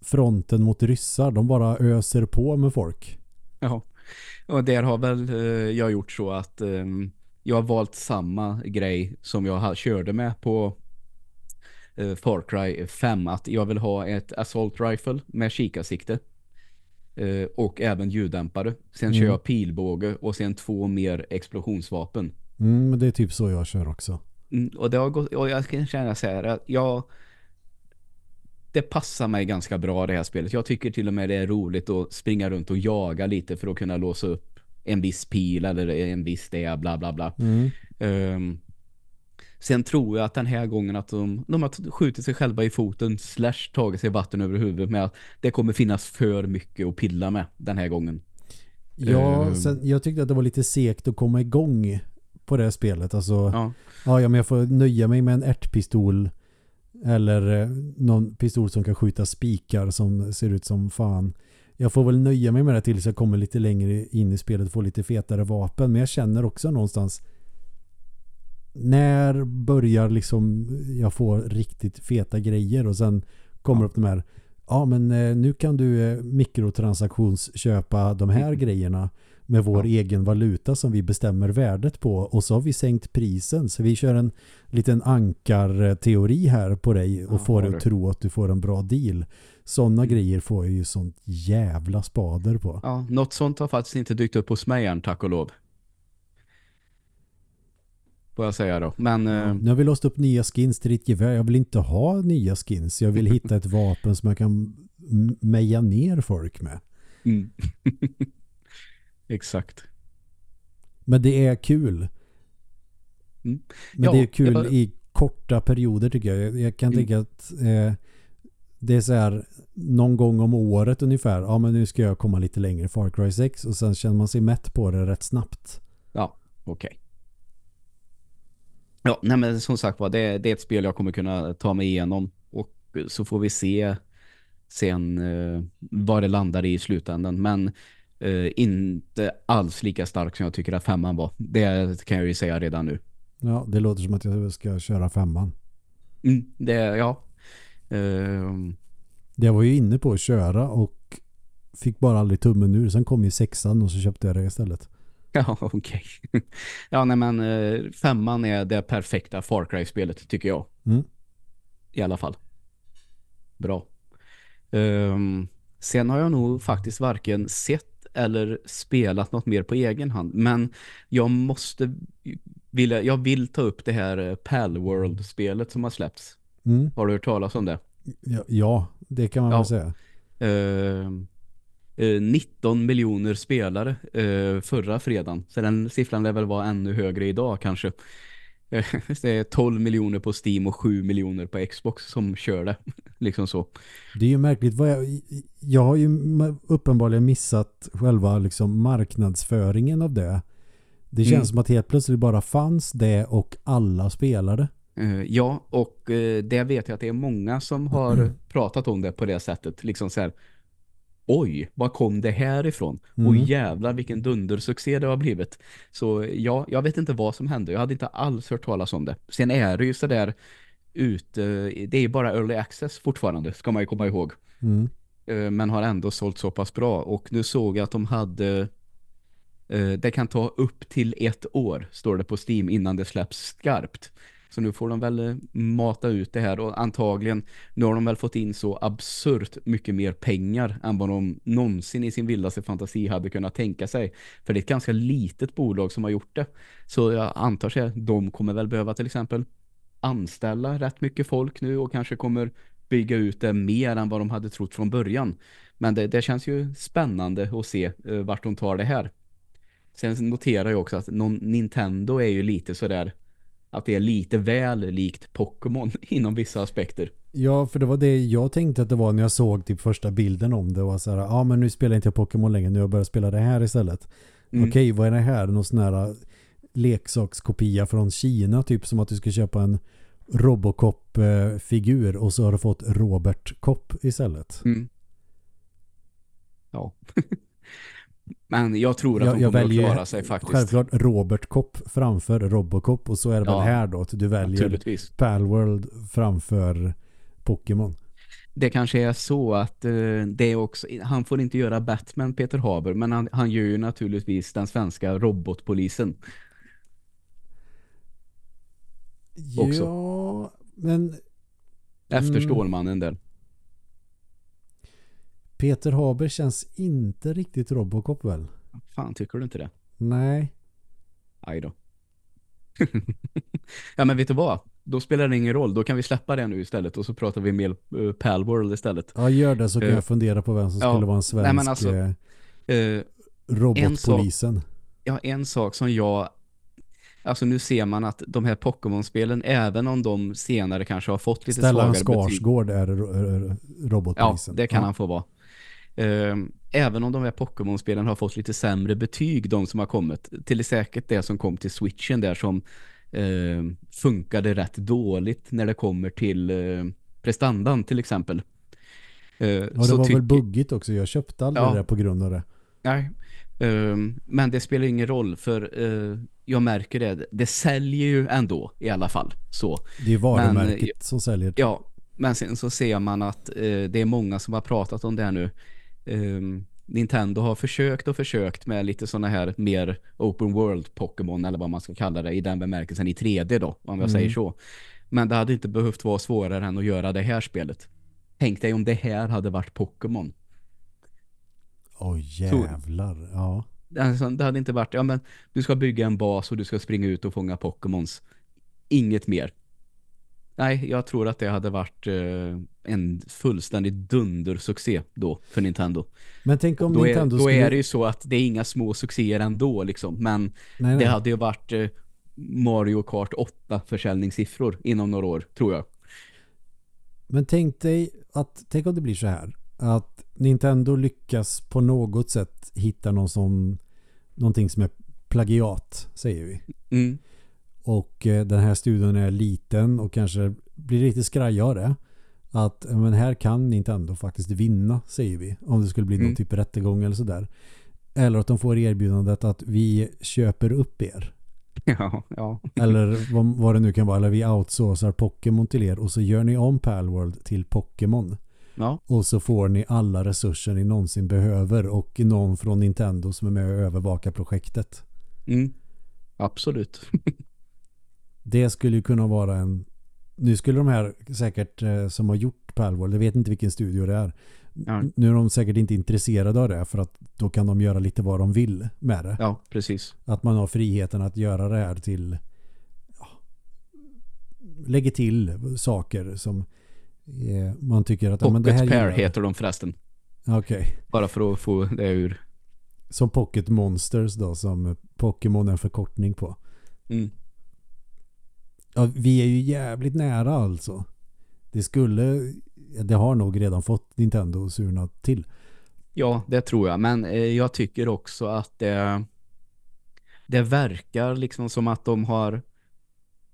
fronten mot ryssar. De bara öser på med folk. ja. Och där har väl eh, jag gjort så att ehm, jag har valt samma grej som jag körde med på Far Cry 5 att jag vill ha ett assault rifle med kikarsikte eh, och även ljuddämpare. Sen kör Mm. jag pilbåge och sen två mer explosionsvapen. Mm, men det är typ så jag kör också. Mm, och det har gått, och jag kan känna så här att jag det passar mig ganska bra det här spelet. Jag tycker till och med det är roligt att springa runt och jaga lite för att kunna låsa upp en viss pil eller en viss det, bla bla bla. Mm. Ehm, sen tror jag att den här gången att de, de har skjutit sig själva i foten slash tagit sig vatten över huvudet med att det kommer finnas för mycket att pilla med den här gången. Ja, Eh. sen, jag tyckte att det var lite segt att komma igång på det här spelet. Alltså, ja, Ja, ja men jag får nöja mig med en ärtpistol eller eh, någon pistol som kan skjuta spikar som ser ut som fan. Jag får väl nöja mig med det tills jag kommer lite längre in i spelet och får lite fetare vapen. Men jag känner också någonstans när börjar liksom jag få riktigt feta grejer och sen kommer Ja. upp de här ja men eh, nu kan du eh, mikrotransaktionsköpa de här Mm. grejerna med vår Ja. egen valuta som vi bestämmer värdet på och så har vi sänkt prisen så vi kör en liten ankarteori här på dig och Ja, får dig att tro att du får en bra deal. Sådana Mm. grejer får jag ju sånt jävla spader på. ja, något sånt har faktiskt inte dykt upp hos mig än, tack och lov. Får jag säga då. Men Ja, eh, nu har vi låst upp nya skins till ditt gevär. Jag vill inte ha nya skins. Jag vill hitta ett vapen som jag kan meja ner folk med. mm. <laughs> Exakt. Men det är kul. Mm. Men Ja, det är kul jag- i korta perioder tycker jag. Jag, jag kan Mm. tänka att eh, det är så här någon gång om året ungefär. Ja men nu ska jag komma lite längre i Far Cry 6 och sen känner man sig mätt på det rätt snabbt. Ja, okej. Ja, nej men som sagt var, det, det är ett spel jag kommer kunna ta mig igenom och så får vi se sen eh, vad det landar i slutändan. Men eh, inte alls lika stark som jag tycker att femman var. Det kan jag ju säga redan nu. Ja, det låter som att jag ska köra femman. Mm, det, ja. Ehm, Jag var ju inne på att köra och fick bara aldrig tummen ur. Sen kom ju sexan och så köpte jag det istället. <laughs> Ja, okej. ja, nej men eh, femman är det perfekta Far Cry-spelet tycker jag. Mm. I alla fall. Bra. Ehm, sen har jag nog faktiskt varken sett eller spelat något mer på egen hand. Men jag måste vilja, jag vill ta upp det här eh, Palworld-spelet som har släppts. Mm. Har du hört talas om det? Ja, ja, det kan man Ja. väl säga. Eh, 19 miljoner spelare eh, förra fredagen. Så den siffran lär väl vara ännu högre idag kanske. Eh, <laughs> det är 12 miljoner på Steam och 7 miljoner på Xbox som kör det. <laughs> liksom så. Det är ju märkligt. Jag, jag har ju uppenbarligen missat själva liksom marknadsföringen av det. Det känns Mm. som att helt plötsligt bara fanns det och alla spelade. Eh, ja, och eh, det vet jag att det är många som har Mm. pratat om det på det sättet. Liksom så här, oj, var kom det här ifrån? Mm. Och jävlar vilken dundersuccé det har blivit. Så ja, jag vet inte vad som hände. Jag hade inte alls hört talas om det. Sen är det ju så där ute, det är ju bara early access fortfarande, ska man ju komma ihåg. Mm. Eh, men har ändå sålt så pass bra. Och nu såg jag att de hade eh, det kan ta upp till ett år, står det på Steam, innan det släpps skarpt. Så nu får de väl eh, mata ut det här och antagligen, nu har de väl fått in så absurt mycket mer pengar än vad de någonsin i sin vildaste fantasi hade kunnat tänka sig. För det är ett ganska litet bolag som har gjort det. Så jag antar sig att de kommer väl behöva till exempel anställa rätt mycket folk nu och kanske kommer bygga ut det mer än vad de hade trott från början. Men det, det känns ju spännande att se eh, vart de tar det här. Sen noterar jag också att någon, Nintendo är ju lite sådär att det är lite väl likt Pokémon <laughs> inom vissa aspekter. Ja, för det var det jag tänkte att det var när jag såg typ första bilden om det. Och så här, ja men nu spelar inte jag Pokémon längre, nu har jag börjat spela det här istället. Mm. Okej, vad är det här? Någon sån här leksakskopia från Kina, typ som att du ska köpa en Robocop-figur och så har du fått Robert Kopp istället. Mm. Ja. <laughs> Men jag tror att Jag, de jag kommer att klara sig faktiskt. självklart Robert Kopp framför Robocop och så är det Ja. väl här då att du väljer. Palworld framför Pokémon. Det kanske är så att eh, det är också, han får inte göra Batman Peter Haber men han, han gör ju naturligtvis den svenska robotpolisen. Också. Ja, men Efter Mm. Stålmannen där. Peter Haber känns inte riktigt Robocop väl? Fan, tycker du inte det? Nej. Aj då. <laughs> ja men vet du vad? Då spelar det ingen roll. Då kan vi släppa det nu istället och så pratar vi mer uh, Palworld istället. Ja, gör det så kan Eh, jag fundera på vem som ja, skulle vara en svensk nej, men alltså, eh, Eh, robotpolisen. ja, en sak som jag Alltså nu ser man att de här Pokémon-spelen, även om de senare kanske har fått lite Stellan svagare betyg. Skarsgård är ro- ro- Ja, robotpolisen. det kan han få vara. Ehm, även om de här Pokémon-spelen har fått lite sämre betyg, de som har kommit. Till säkert det som kom till Switchen där som ehm, funkade rätt dåligt när det kommer till eh, prestandan till exempel. Eh, Ja, det var väl buggigt också. Jag köpte aldrig Ja. det på grund av det. Nej. Ehm, men det spelar ingen roll för eh, jag märker det. Det säljer ju ändå i alla fall. Så. Det är varumärket Men, som säljer. Ja, men sen så ser man att eh, det är många som har pratat om det här nu. Ehm, Nintendo har försökt och försökt med lite sådana här mer open world Pokémon eller vad man ska kalla det i den bemärkelsen i 3D då, om jag Mm. säger så. Men det hade inte behövt vara svårare än att göra det här spelet. Tänk dig om det här hade varit Pokémon. Oj jävlar. Ja. Alltså, det hade inte varit, ja men du ska bygga en bas och du ska springa ut och fånga Pokémons. Inget mer. Nej, jag tror att det hade varit eh, en fullständig dundersuccé då för Nintendo. Men tänk om Då, är, Nintendo då skulle... är det ju så att det är inga små succéer ändå liksom. Men nej, nej. det hade ju varit eh, Mario Kart 8 försäljningssiffror inom några år, tror jag. Men tänk dig att, tänk om det blir så här. Att Nintendo lyckas på något sätt hitta någon som, någonting som är plagiat, säger vi. Mm. Och eh, den här studion är liten och kanske blir lite skraj av det. Att men här kan Nintendo faktiskt vinna, säger vi. Om det skulle bli någon Mm. typ av rättegång eller sådär. Eller att de får erbjudandet att vi köper upp er. <laughs> Ja, ja. Eller vad, vad det nu kan vara. Eller vi outsourcar Pokémon till er och så gör ni om Palworld till Pokémon. Ja, Och så får ni alla resurser ni någonsin behöver och någon från Nintendo som är med och övervakar projektet. mm. absolut. <laughs> Det skulle ju kunna vara en... Nu skulle de här säkert eh, som har gjort Palworld, jag vet inte vilken studio det är. Ja. Nu är de säkert inte intresserade av det för att då kan de göra lite vad de vill med det. Ja, precis. Att man har friheten att göra det här till... Ja, lägger till saker som eh, man tycker att... ja, men det Pocket här Pair heter de förresten. Okej. Bara för att få det ur. Som Pocket Monsters då som Pokémon är en förkortning på. Mm. Ja, vi är ju jävligt nära alltså. Det skulle... Det har nog redan fått Nintendo surna till. Ja, det tror jag. Men eh, jag tycker också att det... det verkar liksom som att de har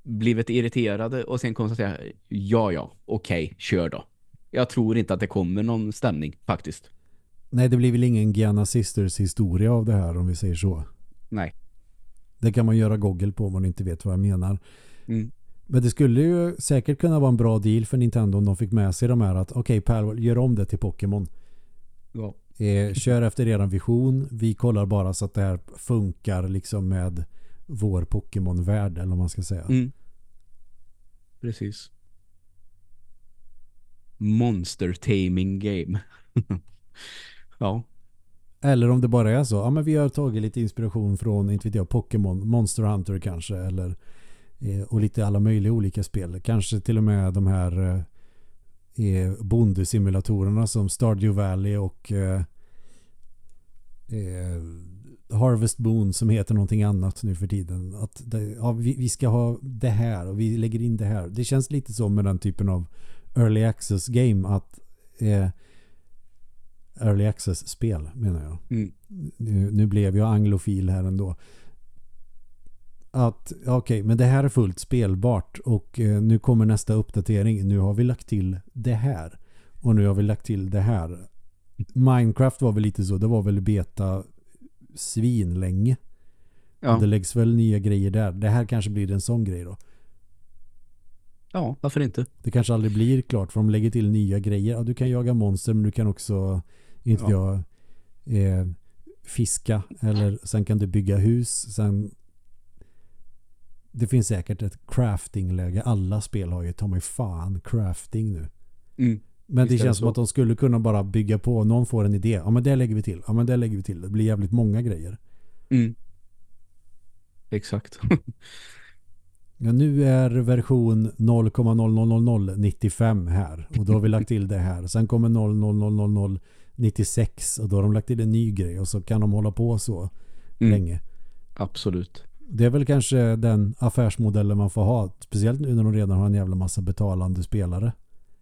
blivit irriterade och sen konstaterar ja, ja, okej, okay, kör då. Jag tror inte att det kommer någon stämning faktiskt. Nej, det blir väl ingen Gianna Sisters historia av det här om vi säger så. Nej. Det kan man göra goggel på om man inte vet vad jag menar. Mm. Men det skulle ju säkert kunna vara en bra deal för Nintendo om de fick med sig de här att okej okay, Pal, gör om det till Pokémon. Ja. Eh, kör efter eran vision. Vi kollar bara så att det här funkar liksom med vår Pokémon-värld eller vad man ska säga. Mm. Precis. Monster taming game. <laughs> ja. Eller om det bara är så. Ja men vi har tagit lite inspiration från, inte vet jag, Pokémon, Monster Hunter kanske. Eller, och lite alla möjliga olika spel. Kanske till och med de här eh, bondesimulatorerna som Stardew Valley och eh, eh, Harvest Moon som heter någonting annat nu för tiden. Att det, ja, vi, vi, ska ha det här och vi lägger in det här. Det känns lite som med den typen av early access game att eh, early access spel menar jag. Mm. Nu, nu, blev jag anglofil här ändå. Att okej, okay, men det här är fullt spelbart och eh, nu kommer nästa uppdatering. Nu har vi lagt till det här. Och nu har vi lagt till det här. Minecraft var väl lite så. Det var väl beta svin länge. Ja. Det läggs väl nya grejer där. Det här kanske blir en sån grej då. Ja, varför inte? Det kanske aldrig blir klart för de lägger till nya grejer. Ja, du kan jaga monster men du kan också inte ja. jag, eh, fiska eller sen kan du bygga hus. Sen det finns säkert ett crafting-läge. Alla spel har ju, ta mig fan, crafting nu. Mm. Men det känns som att de skulle kunna bara bygga på. Någon får en idé. Ja men det lägger vi till. Ja men det lägger vi till. Det blir jävligt många grejer. Mm. Exakt. ja nu är version 0,00095 här. Och då har vi lagt till det här. Sen kommer 00096 och då har de lagt till en ny grej. Och så kan de hålla på så mm. länge. Absolut. Det är väl kanske den affärsmodellen man får ha. Speciellt nu när de redan har en jävla massa betalande spelare.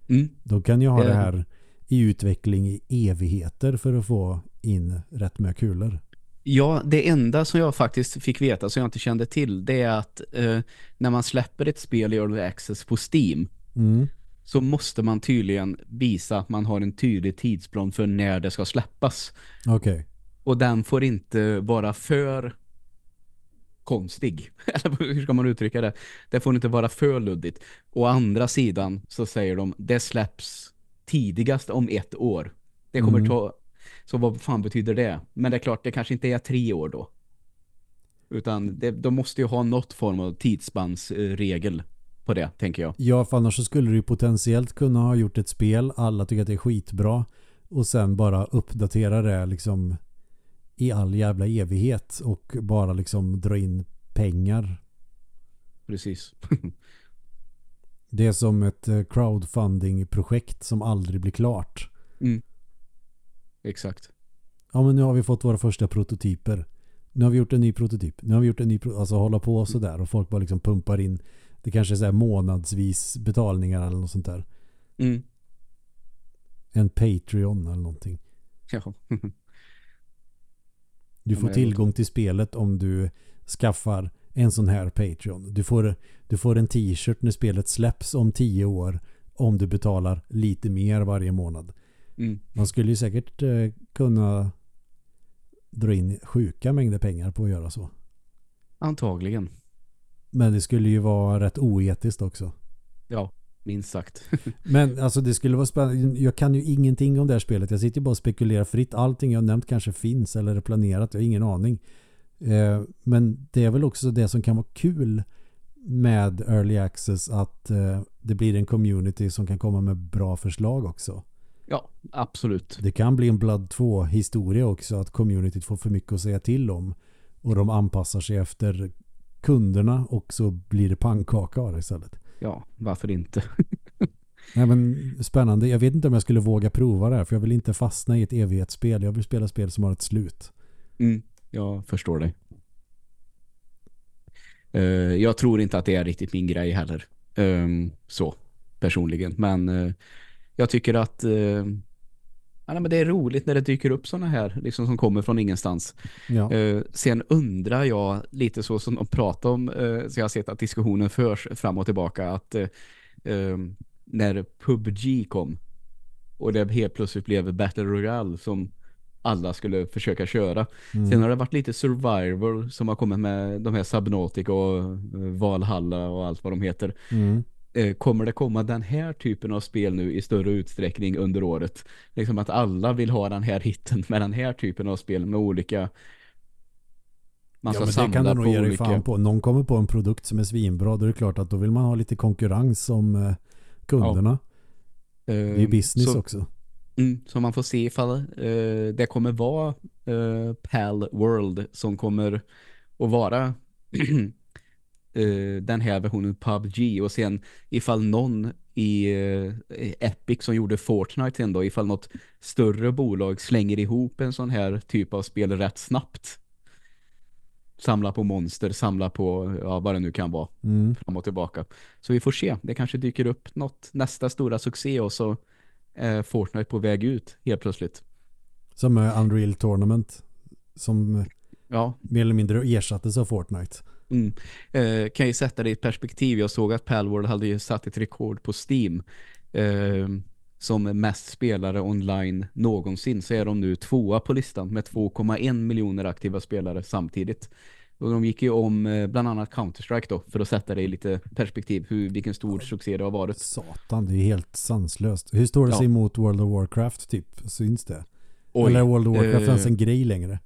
Mm. Då kan jag ha det här i utveckling i evigheter för att få in rätt med kulor. Ja, det enda som jag faktiskt fick veta som jag inte kände till det är att eh, när man släpper ett spel i Early Access på Steam mm. så måste man tydligen visa att man har en tydlig tidsplan för när det ska släppas. Okej. Okay. Och den får inte vara för konstig. <laughs> Eller hur ska man uttrycka det? Det får inte vara för luddigt. Å andra sidan så säger de det släpps tidigast om ett år. Det kommer mm. ta... Så vad fan betyder det? Men det är klart, det kanske inte är tre år då. Utan det, de måste ju ha något form av tidsspansregel på det, tänker jag. Ja, för annars så skulle du potentiellt kunna ha gjort ett spel. Alla tycker att det är skitbra. Och sen bara uppdatera det liksom i all jävla evighet och bara liksom dra in pengar. Precis. <laughs> det är som ett eh, crowdfunding-projekt som aldrig blir klart. Mm. Exakt. Ja men nu har vi fått våra första prototyper. Nu har vi gjort en ny prototyp. Nu har vi gjort en ny prototyp. Alltså hålla på sådär och folk bara liksom pumpar in. Det kanske är så månadsvis betalningar eller något sånt där. Mm. En Patreon eller någonting. Ja. <laughs> Du får tillgång till spelet om du skaffar en sån här Patreon. Du får, du får en t-shirt när spelet släpps om tio år om du betalar lite mer varje månad. Mm. Man skulle ju säkert eh, kunna dra in sjuka mängder pengar på att göra så. Antagligen. Men det skulle ju vara rätt oetiskt också. Ja minst sagt. <laughs> Men alltså det skulle vara spännande. Jag kan ju ingenting om det här spelet. Jag sitter bara och spekulerar fritt. Allting jag nämnt kanske finns eller är planerat. Jag har ingen aning. Eh, men det är väl också det som kan vara kul med Early Access att eh, det blir en community som kan komma med bra förslag också. Ja, absolut. Det kan bli en Blood 2 historia också att communityt får för mycket att säga till om och de anpassar sig efter kunderna och så blir det pannkaka av det istället ja, varför inte? <laughs> Nej men spännande. Jag vet inte om jag skulle våga prova det här för jag vill inte fastna i ett evighetsspel. Jag vill spela spel som har ett slut. Mm, jag förstår dig. Uh, jag tror inte att det är riktigt min grej heller. Um, så, personligen. Men uh, jag tycker att uh, Ja, men det är roligt när det dyker upp sådana här liksom, som kommer från ingenstans. Ja. Eh, sen undrar jag lite så som de pratar om, eh, så jag har sett att diskussionen förs fram och tillbaka att eh, eh, när PubG kom och det helt plötsligt blev Battle Royale som alla skulle försöka köra. Mm. Sen har det varit lite survival som har kommit med de här Subnautica och eh, Valhalla och allt vad de heter. Mm. Eh, kommer det komma den här typen av spel nu i större utsträckning under året? Liksom att alla vill ha den här hitten med den här typen av spel med olika man Ja, ska men det kan samla du nog ge dig fan på. Någon kommer på en produkt som är svinbra, då är det klart att då vill man ha lite konkurrens om eh, kunderna. Det är ju eh, business så, också. mm, så man får se ifall det kommer vara PAL World som kommer att vara <clears throat> eh, den här versionen PubG och sen ifall någon i eh, Epic som gjorde Fortnite sen då, ifall något större bolag slänger ihop en sån här typ av spel rätt snabbt. Samla på monster, samla på ja, vad det nu kan vara Mm. fram och tillbaka. Så vi får se. Det kanske dyker upp något nästa stora succé och så är Fortnite på väg ut helt plötsligt. Som eh, Unreal Tournament. Som eh, Ja, mer eller mindre ersattes av Fortnite. Mm. eh, kan jag sätta det i ett perspektiv. Jag såg att Palworld hade ju satt ett rekord på Steam. Eh, som mest spelare online någonsin så är de nu tvåa på listan med 2,1 miljoner aktiva spelare samtidigt. Och de gick ju om eh, bland annat Counter-Strike då för att sätta det i lite perspektiv hur, vilken stor succé det har varit. Satan, det är helt sanslöst. Hur står det Ja. sig mot World of Warcraft typ? Syns det? Oj, Eller World of Warcraft eh, ens en grej längre?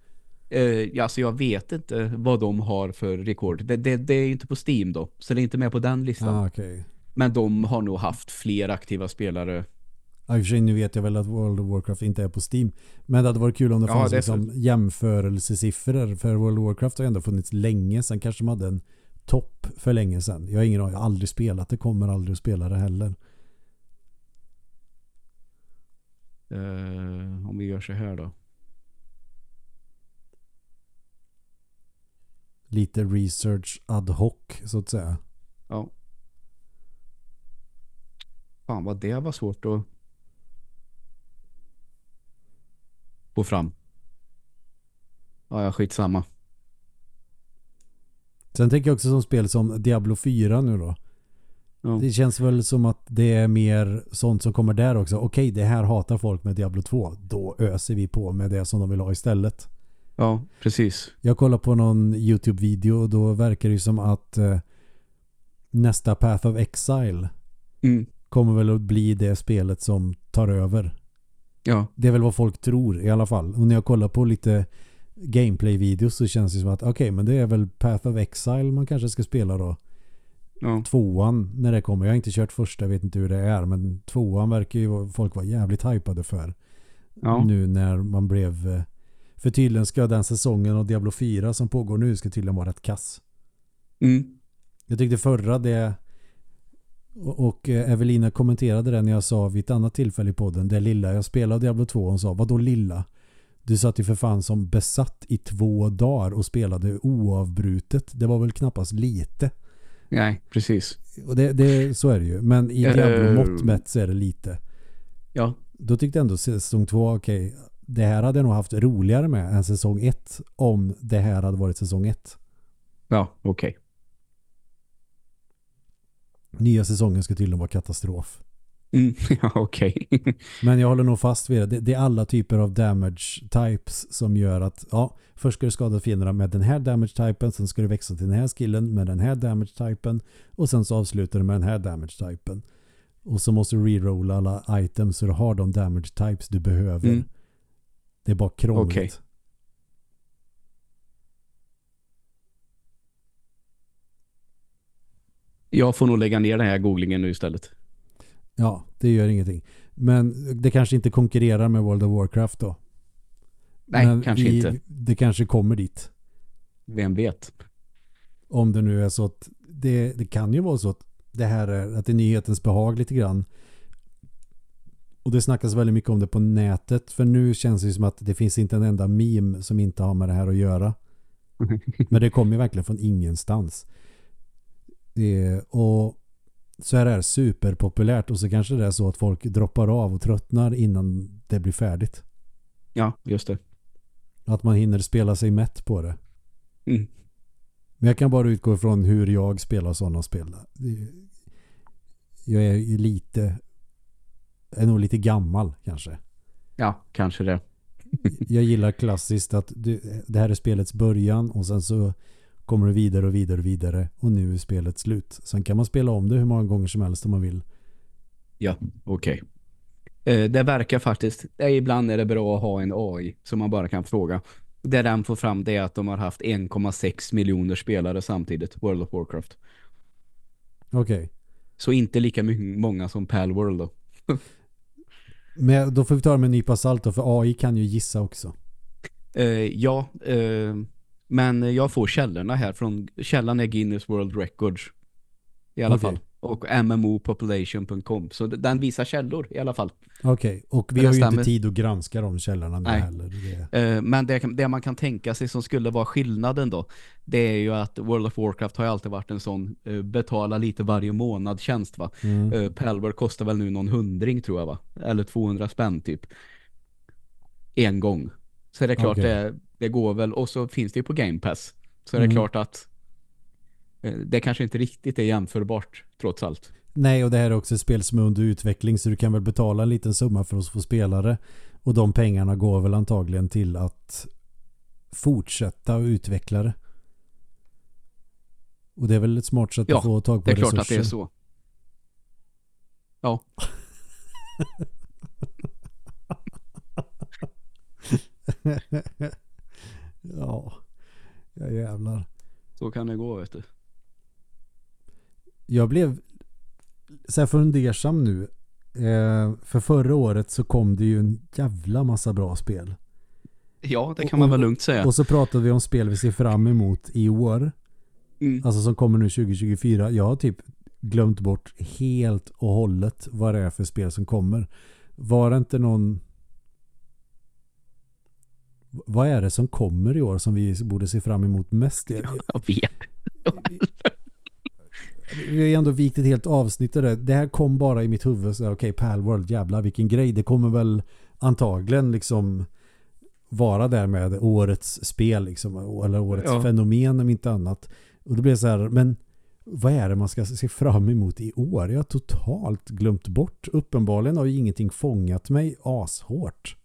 Eh, alltså jag vet inte vad de har för rekord. Det, det, det är inte på Steam då, så det är inte med på den listan. Ah, okej. Men de har nog haft fler aktiva spelare. Ja, I och för sig, nu vet jag väl att World of Warcraft inte är på Steam. Men det hade varit kul om det Ja, fanns det liksom jämförelsesiffror. För World of Warcraft har ändå funnits länge. Sen kanske de hade en topp för länge sedan. Jag har ingen aning. Jag har aldrig spelat det. Kommer aldrig att spela det heller. Eh, om vi gör så här då. Lite research ad hoc så att säga. Ja. Fan vad det var svårt att få fram. Ja, ja, skitsamma. Sen tänker jag också som spel som Diablo 4 nu då. Ja. Det känns väl som att det är mer sånt som kommer där också. Okej, det här hatar folk med Diablo 2. Då öser vi på med det som de vill ha istället. Ja, precis. Jag kollar på någon YouTube-video och då verkar det ju som att eh, nästa Path of Exile Mm. kommer väl att bli det spelet som tar över. Ja, Det är väl vad folk tror i alla fall. Och när jag kollar på lite gameplay-videos så känns det som att okej, men det är väl Path of Exile man kanske ska spela då. ja. Tvåan när det kommer. Jag har inte kört första, jag vet inte hur det är. Men tvåan verkar ju folk vara jävligt hypade för. Ja. Nu när man blev... eh, För tydligen ska den säsongen av Diablo 4 som pågår nu ska tydligen vara rätt kass. Mm. Jag tyckte förra det och eh, Evelina kommenterade det när jag sa vid ett annat tillfälle i podden det lilla jag spelade Diablo 2 och hon sa vadå lilla? Du satt ju för fan som besatt i två dagar och spelade oavbrutet. Det var väl knappast lite. Nej, precis. Och det, det, så är det ju. Men i Eh. Diablo-mått mätt så är det lite. Ja, Då tyckte jag ändå säsong två, okej, det här hade jag nog haft roligare med än säsong ett om det här hade varit säsong ett. ja, okej. Nya säsongen ska tydligen vara katastrof. Mm. <laughs> Ja, okej. Men jag håller nog fast vid det. det. Det är alla typer av damage types som gör att ja, först ska du skada fienderna med den här damage typen, sen ska du växa till den här skillen med den här damage typen och sen så avslutar du med den här damage typen. Och så måste du rerolla alla items så du har de damage types du behöver. Mm. Det är bara krångligt. Okej. Jag får nog lägga ner den här googlingen nu istället. Ja, det gör ingenting. Men det kanske inte konkurrerar med World of Warcraft då. Nej, Men kanske vi, inte. Det kanske kommer dit. Vem vet? Om det nu är så att det, det kan ju vara så att det här är att det är nyhetens behag lite grann. Och det snackas väldigt mycket om det på nätet. För nu känns det som att det finns inte en enda meme som inte har med det här att göra. <laughs> Men det kommer ju verkligen från ingenstans. Det, och så är det här superpopulärt och så kanske det är så att folk droppar av och tröttnar innan det blir färdigt. Ja, just det. Att man hinner spela sig mätt på det. Mm. Men jag kan bara utgå ifrån hur jag spelar sådana spel. Jag är ju lite är nog lite gammal kanske. Ja, kanske det. <laughs> Jag gillar klassiskt att det, det här är spelets början och sen så kommer det vidare och vidare och vidare och nu är spelet slut. Sen kan man spela om det hur många gånger som helst om man vill. Ja, okej. Eh, det verkar faktiskt, eh, ibland är det bra att ha en AI som man bara kan fråga. Det den får fram det är att de har haft 1,6 miljoner spelare samtidigt, World of Warcraft. Okej. Så inte lika många som Palworld då. <laughs> Men då får vi ta det med en nypa salt då, för AI kan ju gissa också. Eh, ja, eh, men jag får källorna här från, källan är Guinness World Records i alla Okej. fall. Och mmopopulation.com. Så den visar källor i alla fall. Okej, och vi har ju inte tid att granska de källorna Nej. heller. Det, Eh, men det, det man kan tänka sig som skulle vara skillnaden då, det är ju att World of Warcraft har ju alltid varit en sån eh, betala lite varje månad tjänst va. mm. Uh, Palware kostar väl nu någon hundring tror jag va? Eller 200 spänn typ. En gång. Så är det klart Okej. det, det går väl, och så finns det ju på Game Pass. Så är det Mm. klart att eh, det kanske inte riktigt är jämförbart trots allt. Nej, och det här är också ett spel som är under utveckling så du kan väl betala en liten summa för att få spelare. Och de pengarna går väl antagligen till att fortsätta och utveckla det. Och det är väl ett smart sätt Ja, att få tag på Det är resurser. klart att det är så. Ja, <laughs> ja, ja jävlar. så kan det gå vet du. Jag blev så här fundersam nu. Eh, för förra året så kom det ju en jävla massa bra spel. Ja, det kan man och- väl lugnt säga. Och så pratade vi om spel vi ser fram emot i år. Mm. Alltså som kommer nu 2024. Jag har typ glömt bort helt och hållet vad det är för spel som kommer. Var det inte någon... Vad är det som kommer i år som vi borde se fram emot mest? <laughs> Jag vet. Vi har ändå vikt ett helt avsnitt av det. Här kom bara i mitt huvud. Okej, Palworld, jävlar vilken grej. Det kommer väl antagligen liksom vara där med årets spel liksom, eller årets Ja. fenomen om inte annat. Och det blir så här, men vad är det man ska se fram emot i år? Jag har totalt glömt bort. Uppenbarligen har ju ingenting fångat mig ashårt.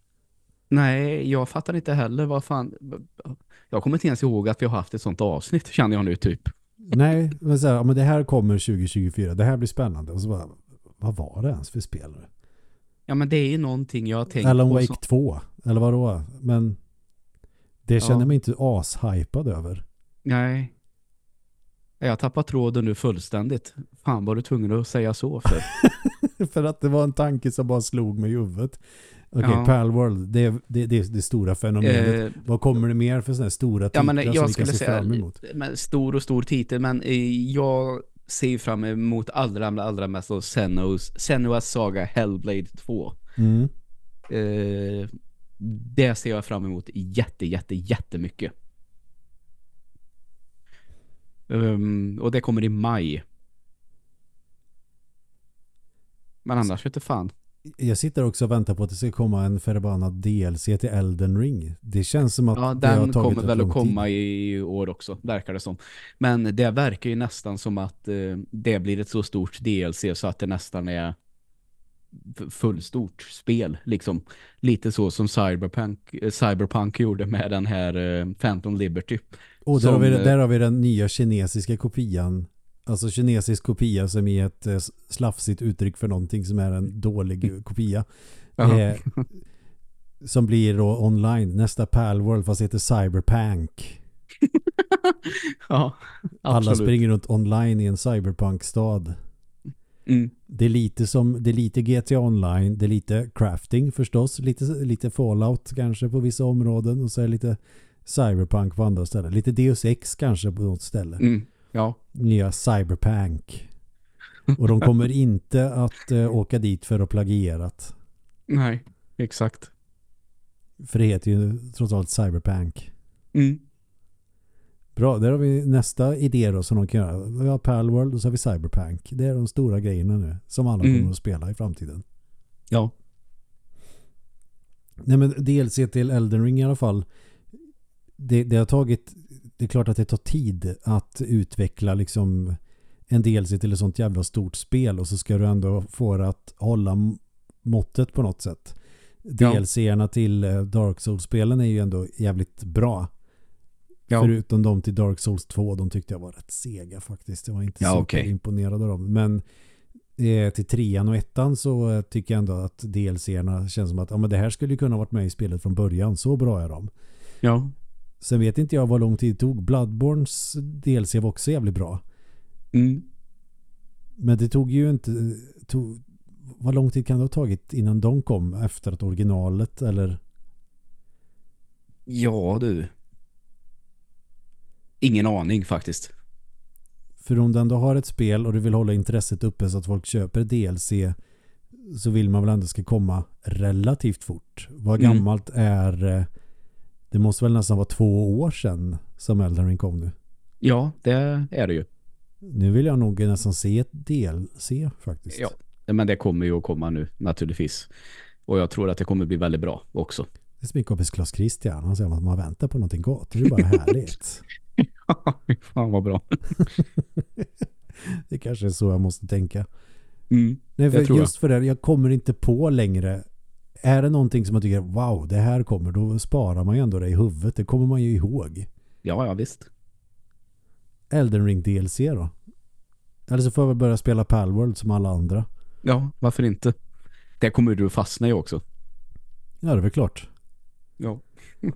Nej, jag fattar inte heller vad fan. Jag kommer inte ens ihåg att vi har haft ett sånt avsnitt känner jag nu typ. Nej, men så här, men det här kommer 2024. Det här blir spännande. Och så bara, vad var det ens för spel? Ja men det är ju någonting jag har tänkt Alan på Wake som- 2. Eller vadå? Men det känner Ja. mig inte ashypad över. Nej. Jag har tappat tråden nu fullständigt. Fan var du tvungen att säga så för? <laughs> för att det var en tanke som bara slog mig i huvudet. Okej, Ja. Palworld. Det är det, det, det stora fenomenet. eh, Vad kommer det mer för sådana här stora ja titlar men som jag vi kan se säga fram emot? men, stor och stor titel men eh, jag ser fram emot allra, allra, allra mest då Senua's, Senua's Saga Hellblade 2. Mm. Eh, det ser jag fram emot jätte, jätte, jättemycket. Um, och det kommer i maj. Men annars vet du fan. Jag sitter också och väntar på att det ska komma en förbannad DLC till Elden Ring. Det känns som att Ja, det har den tagit kommer väl att tid. komma i år också, verkar det som. Men det verkar ju nästan som att eh, det blir ett så stort DLC så att det nästan är fullstort spel. Liksom. Lite så som Cyberpunk, eh, Cyberpunk gjorde med den här eh, Phantom Liberty. Och där, har som, vi, eh, där har vi den nya kinesiska kopian. Alltså kinesisk kopia som är ett eh, slafsigt uttryck för någonting som är en dålig kopia. Ja. Eh, <laughs> som blir då online. Nästa Palworld fast heter Cyberpunk. <laughs> ja, Alla springer runt online i en cyberpunk-stad. Mm. Det är lite som det är lite GTA online, det är lite crafting förstås, lite, lite fallout kanske på vissa områden och så är det lite cyberpunk på andra ställen. Lite Deus Ex kanske på något ställe. Mm. Ja, Nya cyberpunk. Och de kommer <laughs> inte att eh, åka dit för att plagierat. nej, exakt. För det heter ju trots allt cyberpunk. Mm. Bra, där har vi nästa idé då som de kan göra. Vi har Palworld och så har vi Cyberpunk. Det är de stora grejerna nu som alla Mm. kommer att spela i framtiden. Ja. Nej men DLC till Elden Ring i alla fall. Det, det har tagit, det är klart att det tar tid att utveckla liksom en DLC till ett sånt jävla stort spel och så ska du ändå få det att hålla måttet på något sätt. Ja. DLC-erna till eh, Dark Souls-spelen är ju ändå jävligt bra. Ja. Förutom de till Dark Souls 2, de tyckte jag var rätt sega faktiskt. Jag var inte Ja, så okej. imponerad av dem. Men eh, till trean och ettan så eh, tycker jag ändå att DLC-erna känns som att ja, men det här skulle ju kunna varit med i spelet från början. Så bra är de. Ja. Sen vet inte jag vad lång tid det tog. Bloodborns DLC var också jävligt bra. Mm. Men det tog ju inte... Tog, vad lång tid kan det ha tagit innan de kom efter att originalet eller... Ja, du. Ingen aning faktiskt. För om du ändå har ett spel och du vill hålla intresset uppe så att folk köper DLC så vill man väl ändå ska komma relativt fort. Vad Mm. gammalt är... Det måste väl nästan vara två år sedan som Elden Ring kom nu. Ja, det är det ju. Nu vill jag nog nästan se ett DLC faktiskt. Ja. Men det kommer ju att komma nu, naturligtvis. Och jag tror att det kommer bli väldigt bra också. Det är som min kompis Klas Christian. Han säger att man väntar på någonting gott. Det är bara <laughs> härligt. Fan vad bra. <laughs> Det kanske är så jag måste tänka. Mm. Nej, för jag. just för det, jag kommer inte på längre. Är det någonting som man tycker, wow, det här kommer, då sparar man ju ändå det i huvudet. Det kommer man ju ihåg. Ja, ja visst. Elden Ring DLC då. Eller så får jag väl börja spela Palworld som alla andra. Ja, varför inte? Det kommer du fastna i också. Ja, det är väl klart. Ja. <laughs>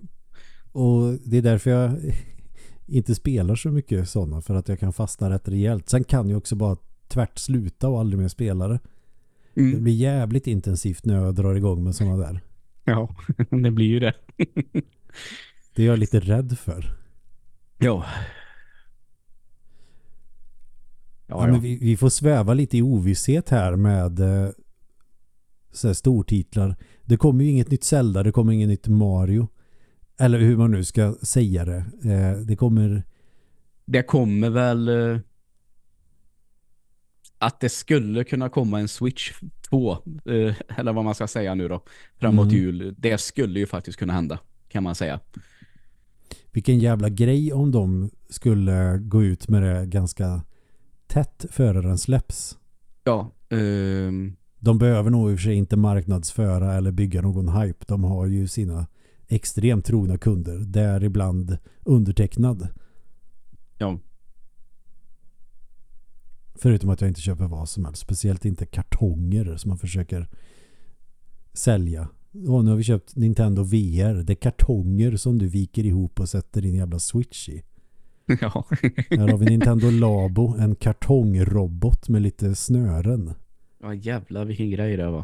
Och det är därför jag <laughs> inte spelar så mycket sådana. För att jag kan fastna rätt rejält. Sen kan jag också bara tvärt sluta och aldrig mer spela det. Det Mm. blir jävligt intensivt när jag drar igång med sådana där. Ja, <laughs> det blir ju det. <laughs> Det är jag lite rädd för. Ja. Ja, Ja, ja. Men vi, vi får sväva lite i ovisshet här med eh, så här stortitlar. Det kommer ju inget nytt Zelda, det kommer inget nytt Mario. Eller hur man nu ska säga det. Eh, det kommer... Det kommer väl eh, att det skulle kunna komma en Switch 2 eh, eller vad man ska säga nu då framåt Mm. jul. Det skulle ju faktiskt kunna hända kan man säga. Vilken jävla grej om de skulle gå ut med det ganska tätt före den släpps. Ja, ehm, De behöver nog i och för sig inte marknadsföra eller bygga någon hype. De har ju sina extremt trogna kunder. Däribland undertecknad. ja, Förutom att jag inte köper vad som helst. Speciellt inte kartonger som man försöker sälja. Och nu har vi köpt Nintendo VR. Det är kartonger som du viker ihop och sätter din jävla Switch i. <laughs> ja. Här har vi Nintendo Labo. En kartongrobot med lite snören. ja jävlar vilken grej det var.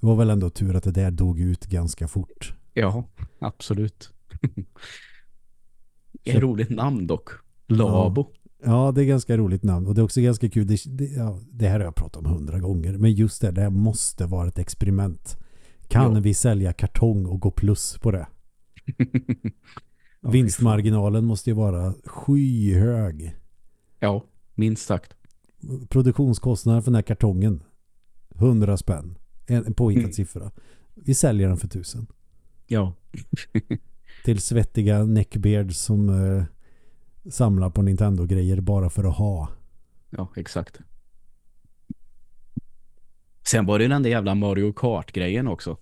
Det var väl ändå tur att det där dog ut ganska fort. Ja, absolut. <laughs> Ett roligt namn dock. Labo. Ja, det är ganska roligt namn. Och det är också ganska kul. Det, det, ja, det här har jag pratat om hundra gånger. Men just det, det här måste vara ett experiment. Kan Ja. vi sälja kartong och gå plus på det? <laughs> Ja, Vinstmarginalen måste ju vara skyhög. Ja, minst sagt. Produktionskostnaden för den här kartongen 100 spänn. En, en påhittad Mm. siffra. Vi säljer den för tusen. Ja. Till svettiga neckbeards som eh, samlar på Nintendo-grejer bara för att ha. Ja, exakt. Sen var det den där jävla Mario Kart-grejen också.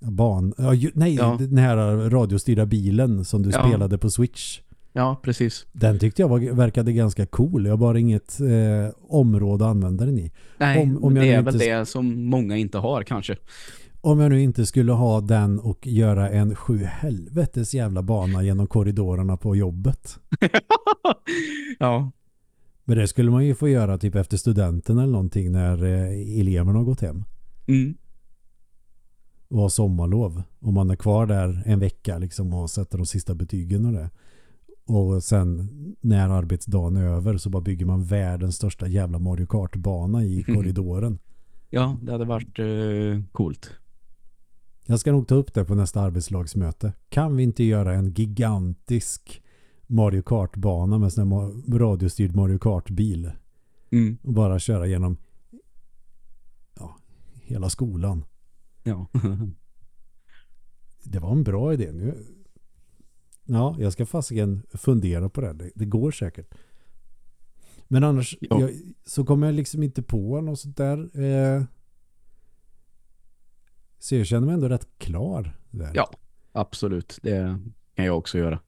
Ban, ja, ju, nej, Ja. den här radiostyrda bilen som du Ja. spelade på Switch. Ja, precis. Den tyckte jag var, verkade ganska cool. Jag har bara inget eh, område att använda den i. Nej, Om- om det är inte väl sk- det som många inte har kanske. Om jag nu inte skulle ha den och göra en sju helvetes jävla bana genom korridorerna på jobbet. <laughs> ja. Men det skulle man ju få göra typ efter studenten eller någonting när eh, eleverna har gått hem. Mm. Och har sommarlov. Och man är kvar där en vecka liksom och sätter de sista betygen och det. Och sen när arbetsdagen är över så bara bygger man världens största jävla Mario Kart-bana i Mhm. korridoren. Ja, det hade varit eh, coolt. Jag ska nog ta upp det på nästa arbetslagsmöte. Kan vi inte göra en gigantisk Mario Kart-bana med sån här radiostyrd Mario Kart-bil? Mm. Och bara köra genom ja, hela skolan. Ja. <laughs> Det var en bra idé. Nu, ja, jag ska fasiken fundera på det. det. Det går säkert. Men annars Ja. jag, så kommer jag liksom inte på något sånt där. Eh, så jag känner mig ändå rätt klar där. Ja. Absolut, det kan jag också göra.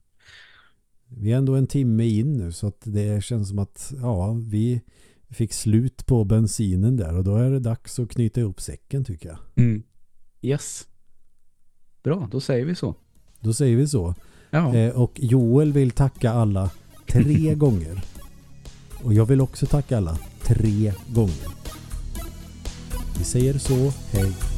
Vi är ändå en timme in nu så att det känns som att ja, vi fick slut på bensinen där och då är det dags att knyta ihop säcken tycker jag. Mm. Yes. Bra, då säger vi så. Då säger vi så. Ja. Eh, och Joel vill tacka alla tre <laughs> gånger. Och jag vill också tacka alla tre gånger. Vi säger så, hej.